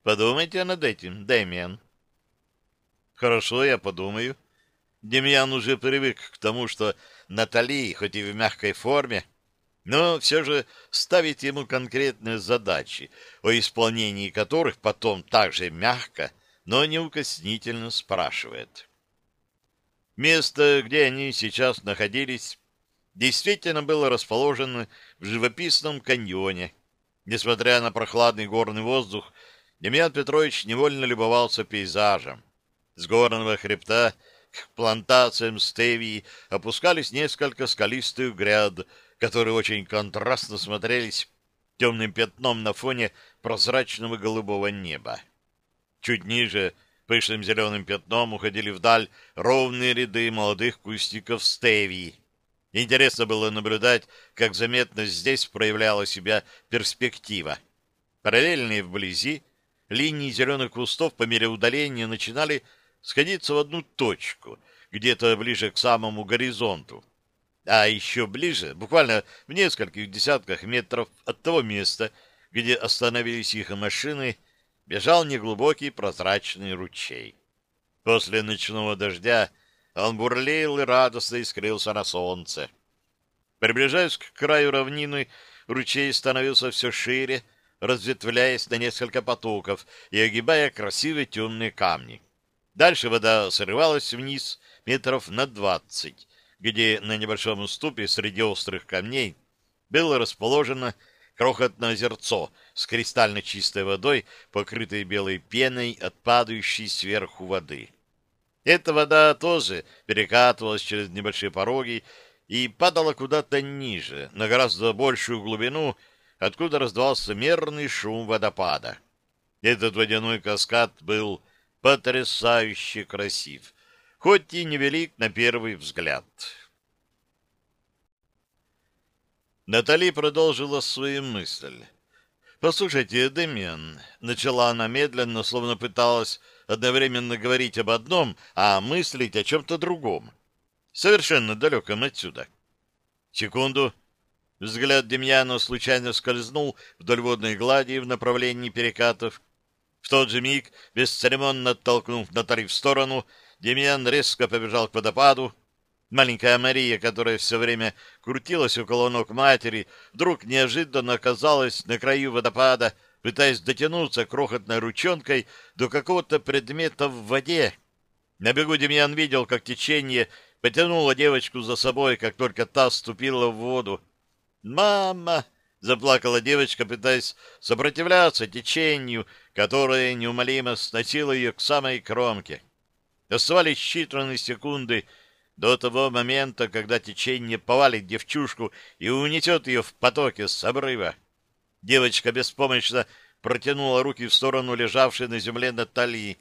Подумайте над этим, Дэмиан. Хорошо, я подумаю. Демьян уже привык к тому, что Натали, хоть и в мягкой форме, но все же ставит ему конкретные задачи, о исполнении которых потом также мягко, но неукоснительно спрашивает. Место, где они сейчас находились, действительно было расположено в живописном каньоне. Несмотря на прохладный горный воздух, Демьян Петрович невольно любовался пейзажем. С горного хребта к плантациям стевии опускались несколько скалистых гряд, которые очень контрастно смотрелись темным пятном на фоне прозрачного голубого неба. Чуть ниже, пышным зеленым пятном, уходили вдаль ровные ряды молодых кустиков стевии. Интересно было наблюдать, как заметно здесь проявляла себя перспектива. Параллельные вблизи, линии зеленых кустов по мере удаления начинали сходиться в одну точку, где-то ближе к самому горизонту. А еще ближе, буквально в нескольких десятках метров от того места, где остановились их машины, бежал неглубокий прозрачный ручей. После ночного дождя он бурлил и радостно искрился на солнце. Приближаясь к краю равнины, ручей становился все шире, разветвляясь на несколько потоков и огибая красивые темные камни. Дальше вода срывалась вниз метров на двадцать, где на небольшом уступе среди острых камней было расположено крохотное озерцо с кристально чистой водой, покрытой белой пеной от падающей сверху воды. Эта вода тоже перекатывалась через небольшие пороги и падала куда-то ниже, на гораздо большую глубину, откуда раздавался мерный шум водопада. Этот водяной каскад был потрясающе красив, хоть и невелик на первый взгляд. Натали продолжила свою мысль. «Послушайте, Демьян», — начала она медленно, словно пыталась одновременно говорить об одном, а мыслить о чем-то другом, совершенно далеком отсюда. Секунду. Взгляд Демьяна случайно скользнул вдоль водной глади в направлении перекатов, в тот же миг, бесцеремонно оттолкнув Натали в сторону, Демьян резко побежал к водопаду. Маленькая Мария, которая все время крутилась около ног матери, вдруг неожиданно оказалась на краю водопада, пытаясь дотянуться крохотной ручонкой до какого-то предмета в воде. На бегу Демьян видел, как течение потянуло девочку за собой, как только та ступила в воду. «Мама!» — заплакала девочка, пытаясь сопротивляться течению, которое неумолимо сносило ее к самой кромке. Оставались считанные секунды до того момента, когда течение повалит девчушку и унесет ее в потоке с обрыва. Девочка беспомощно протянула руки в сторону лежавшей на земле Натальи.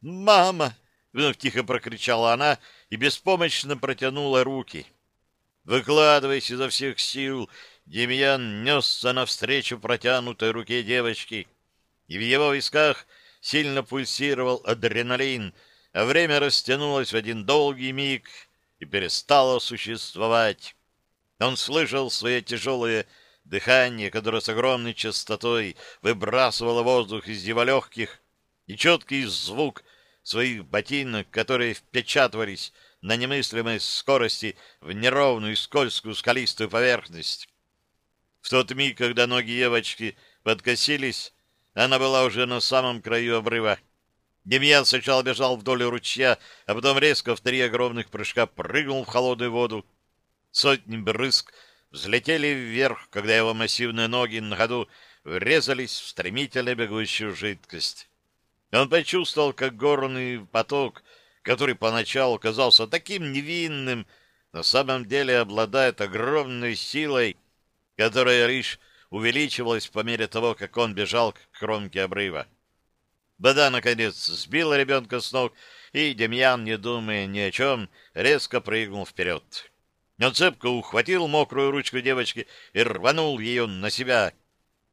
«Мама!» — вновь тихо прокричала она и беспомощно протянула руки. Выкладываясь изо всех сил, Демьян несся навстречу протянутой руке девочки, и в его висках сильно пульсировал адреналин, а время растянулось в один долгий миг и перестало существовать. Он слышал свое тяжелое дыхание, которое с огромной частотой выбрасывало воздух из его легких, и четкий звук своих ботинок, которые впечатывались на немыслимой скорости в неровную, скользкую, скалистую поверхность. В тот миг, когда ноги девочки подкосились, она была уже на самом краю обрыва. Демьян сначала бежал вдоль ручья, а потом резко в три огромных прыжка прыгнул в холодную воду. Сотни брызг взлетели вверх, когда его массивные ноги на ходу врезались в стремительно бегущую жидкость. Он почувствовал, как горный поток, который поначалу казался таким невинным, на самом деле обладает огромной силой, которая лишь увеличивалась по мере того, как он бежал к кромке обрыва. Вода, наконец, сбила ребенка с ног, и Демьян, не думая ни о чем, резко прыгнул вперед. Он цепко ухватил мокрую ручку девочки и рванул ее на себя.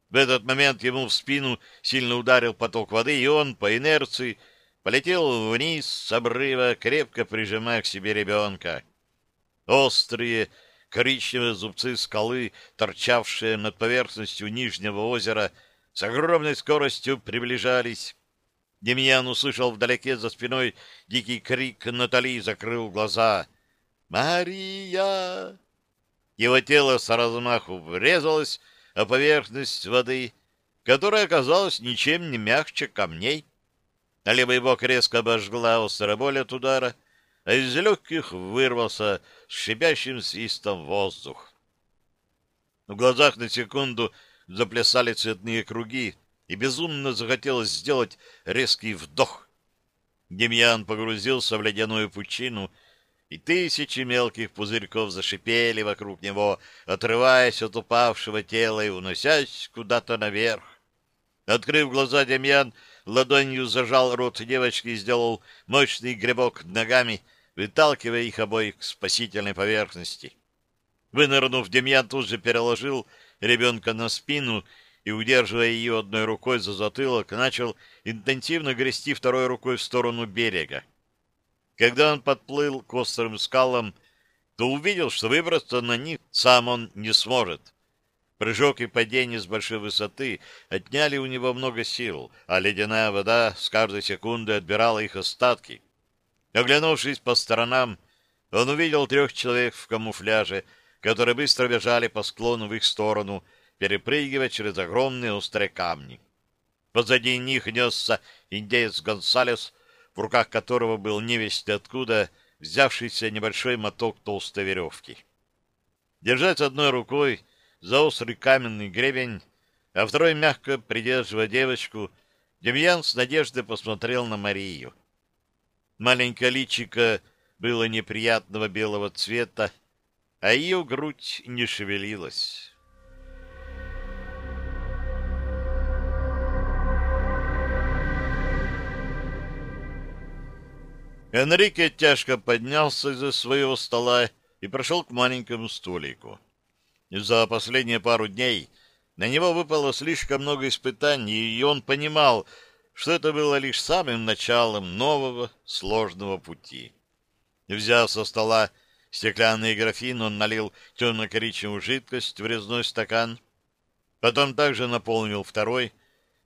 В этот момент ему в спину сильно ударил поток воды, и он, по инерции, полетел вниз с обрыва, крепко прижимая к себе ребенка. Острые коричневые зубцы скалы, торчавшие над поверхностью нижнего озера, с огромной скоростью приближались. Демьян услышал вдалеке за спиной дикий крик Натали и закрыл глаза — «Мария!» Его тело с размаху врезалось о поверхность воды, которая оказалась ничем не мягче камней. На левый бок резко обожгла острая боль от удара, а из легких вырвался с шипящим свистом воздух. В глазах на секунду заплясали цветные круги, и безумно захотелось сделать резкий вдох. Демьян погрузился в ледяную пучину, и тысячи мелких пузырьков зашипели вокруг него, отрываясь от упавшего тела и уносясь куда-то наверх. Открыв глаза, Демьян ладонью зажал рот девочки и сделал мощный грибок ногами, выталкивая их обоих к спасительной поверхности. Вынырнув, Демьян тут же переложил ребенка на спину и, удерживая ее одной рукой за затылок, начал интенсивно грести второй рукой в сторону берега. Когда он подплыл к острым скалам, то увидел, что выбраться на них сам он не сможет. Прыжок и падение с большой высоты отняли у него много сил, а ледяная вода с каждой секунды отбирала их остатки. Оглянувшись по сторонам, он увидел трех человек в камуфляже, которые быстро бежали по склону в их сторону, перепрыгивая через огромные острые камни. Позади них несся индеец Гонсалес в руках которого был невесть откуда взявшийся небольшой моток толстой веревки. Держать одной рукой за острый каменный гребень, а второй мягко придерживая девочку, Демьян с надеждой посмотрел на Марию. Маленькое личико было неприятного белого цвета, а ее грудь не шевелилась. Энрике тяжко поднялся из-за своего стола и прошел к маленькому столику. За последние пару дней на него выпало слишком много испытаний, и он понимал, что это было лишь самым началом нового сложного пути. Взяв со стола стеклянный графин, он налил темно-коричневую жидкость в резной стакан, потом также наполнил второй,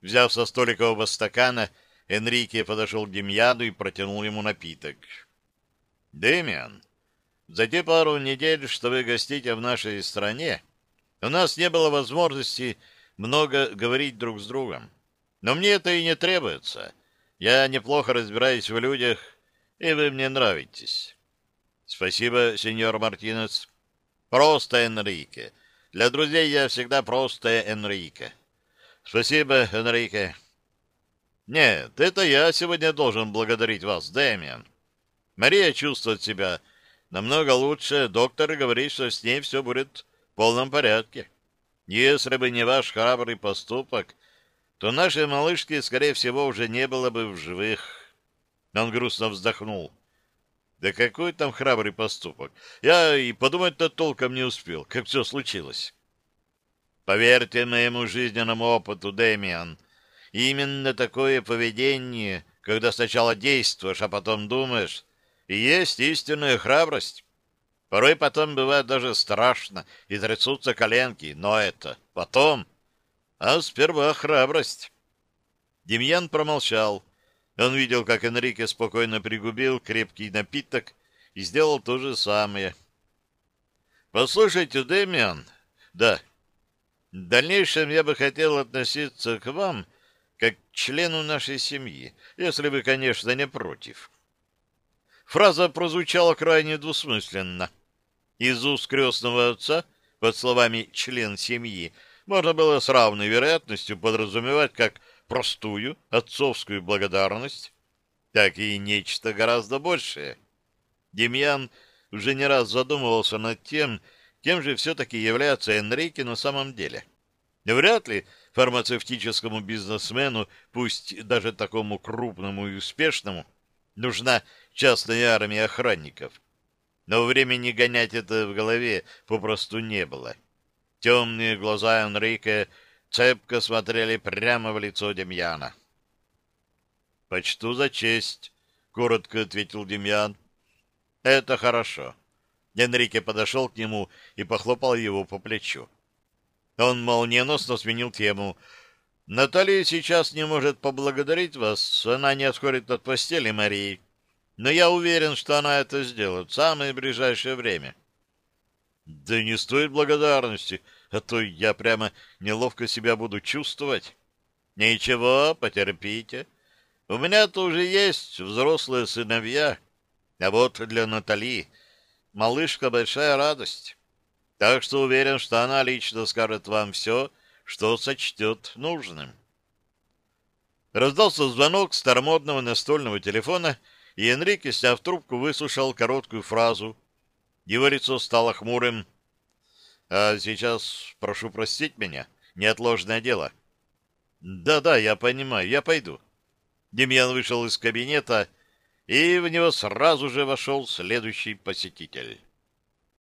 взяв со столика оба стакана — Энрике подошел к Демьяну и протянул ему напиток. «Демьян, за те пару недель, что вы гостите в нашей стране, у нас не было возможности много говорить друг с другом. Но мне это и не требуется. Я неплохо разбираюсь в людях, и вы мне нравитесь. Спасибо, сеньор Мартинес. Просто Энрике. Для друзей я всегда просто Энрике. Спасибо, Энрике. Нет, это я сегодня должен благодарить вас, Дэмиан. Мария чувствует себя намного лучше. Доктор говорит, что с ней все будет в полном порядке. Если бы не ваш храбрый поступок, то нашей малышки, скорее всего, уже не было бы в живых. Он грустно вздохнул. Да какой там храбрый поступок? Я и подумать-то толком не успел, как все случилось. Поверьте моему жизненному опыту, Дэмиан, именно такое поведение, когда сначала действуешь, а потом думаешь, и есть истинная храбрость. Порой потом бывает даже страшно, и трясутся коленки, но это потом, а сперва храбрость. Демьян промолчал. Он видел, как Энрике спокойно пригубил крепкий напиток и сделал то же самое. «Послушайте, Дэмиан, да, в дальнейшем я бы хотел относиться к вам как члену нашей семьи, если вы, конечно, не против». Фраза прозвучала крайне двусмысленно. Из уст крестного отца, под словами «член семьи», можно было с равной вероятностью подразумевать как простую отцовскую благодарность, так и нечто гораздо большее. Демьян уже не раз задумывался над тем, кем же все-таки является Энрике на самом деле. Вряд ли фармацевтическому бизнесмену, пусть даже такому крупному и успешному, нужна частная армия охранников. Но времени гонять это в голове попросту не было. Темные глаза Энрике цепко смотрели прямо в лицо Демьяна. «Почту за честь», — коротко ответил Демьян. «Это хорошо». Энрике подошел к нему и похлопал его по плечу. Он молниеносно сменил тему. «Наталья сейчас не может поблагодарить вас. Она не отходит от постели Марии. Но я уверен, что она это сделает в самое ближайшее время». «Да не стоит благодарности а то я прямо неловко себя буду чувствовать. Ничего, потерпите. У меня-то уже есть взрослые сыновья, а вот для Натали малышка большая радость. Так что уверен, что она лично скажет вам все, что сочтет нужным. Раздался звонок старомодного настольного телефона, и Энрике, сняв трубку, выслушал короткую фразу. Его лицо стало хмурым, а сейчас прошу простить меня. Неотложное дело. Да-да, я понимаю, я пойду. Демьян вышел из кабинета, и в него сразу же вошел следующий посетитель.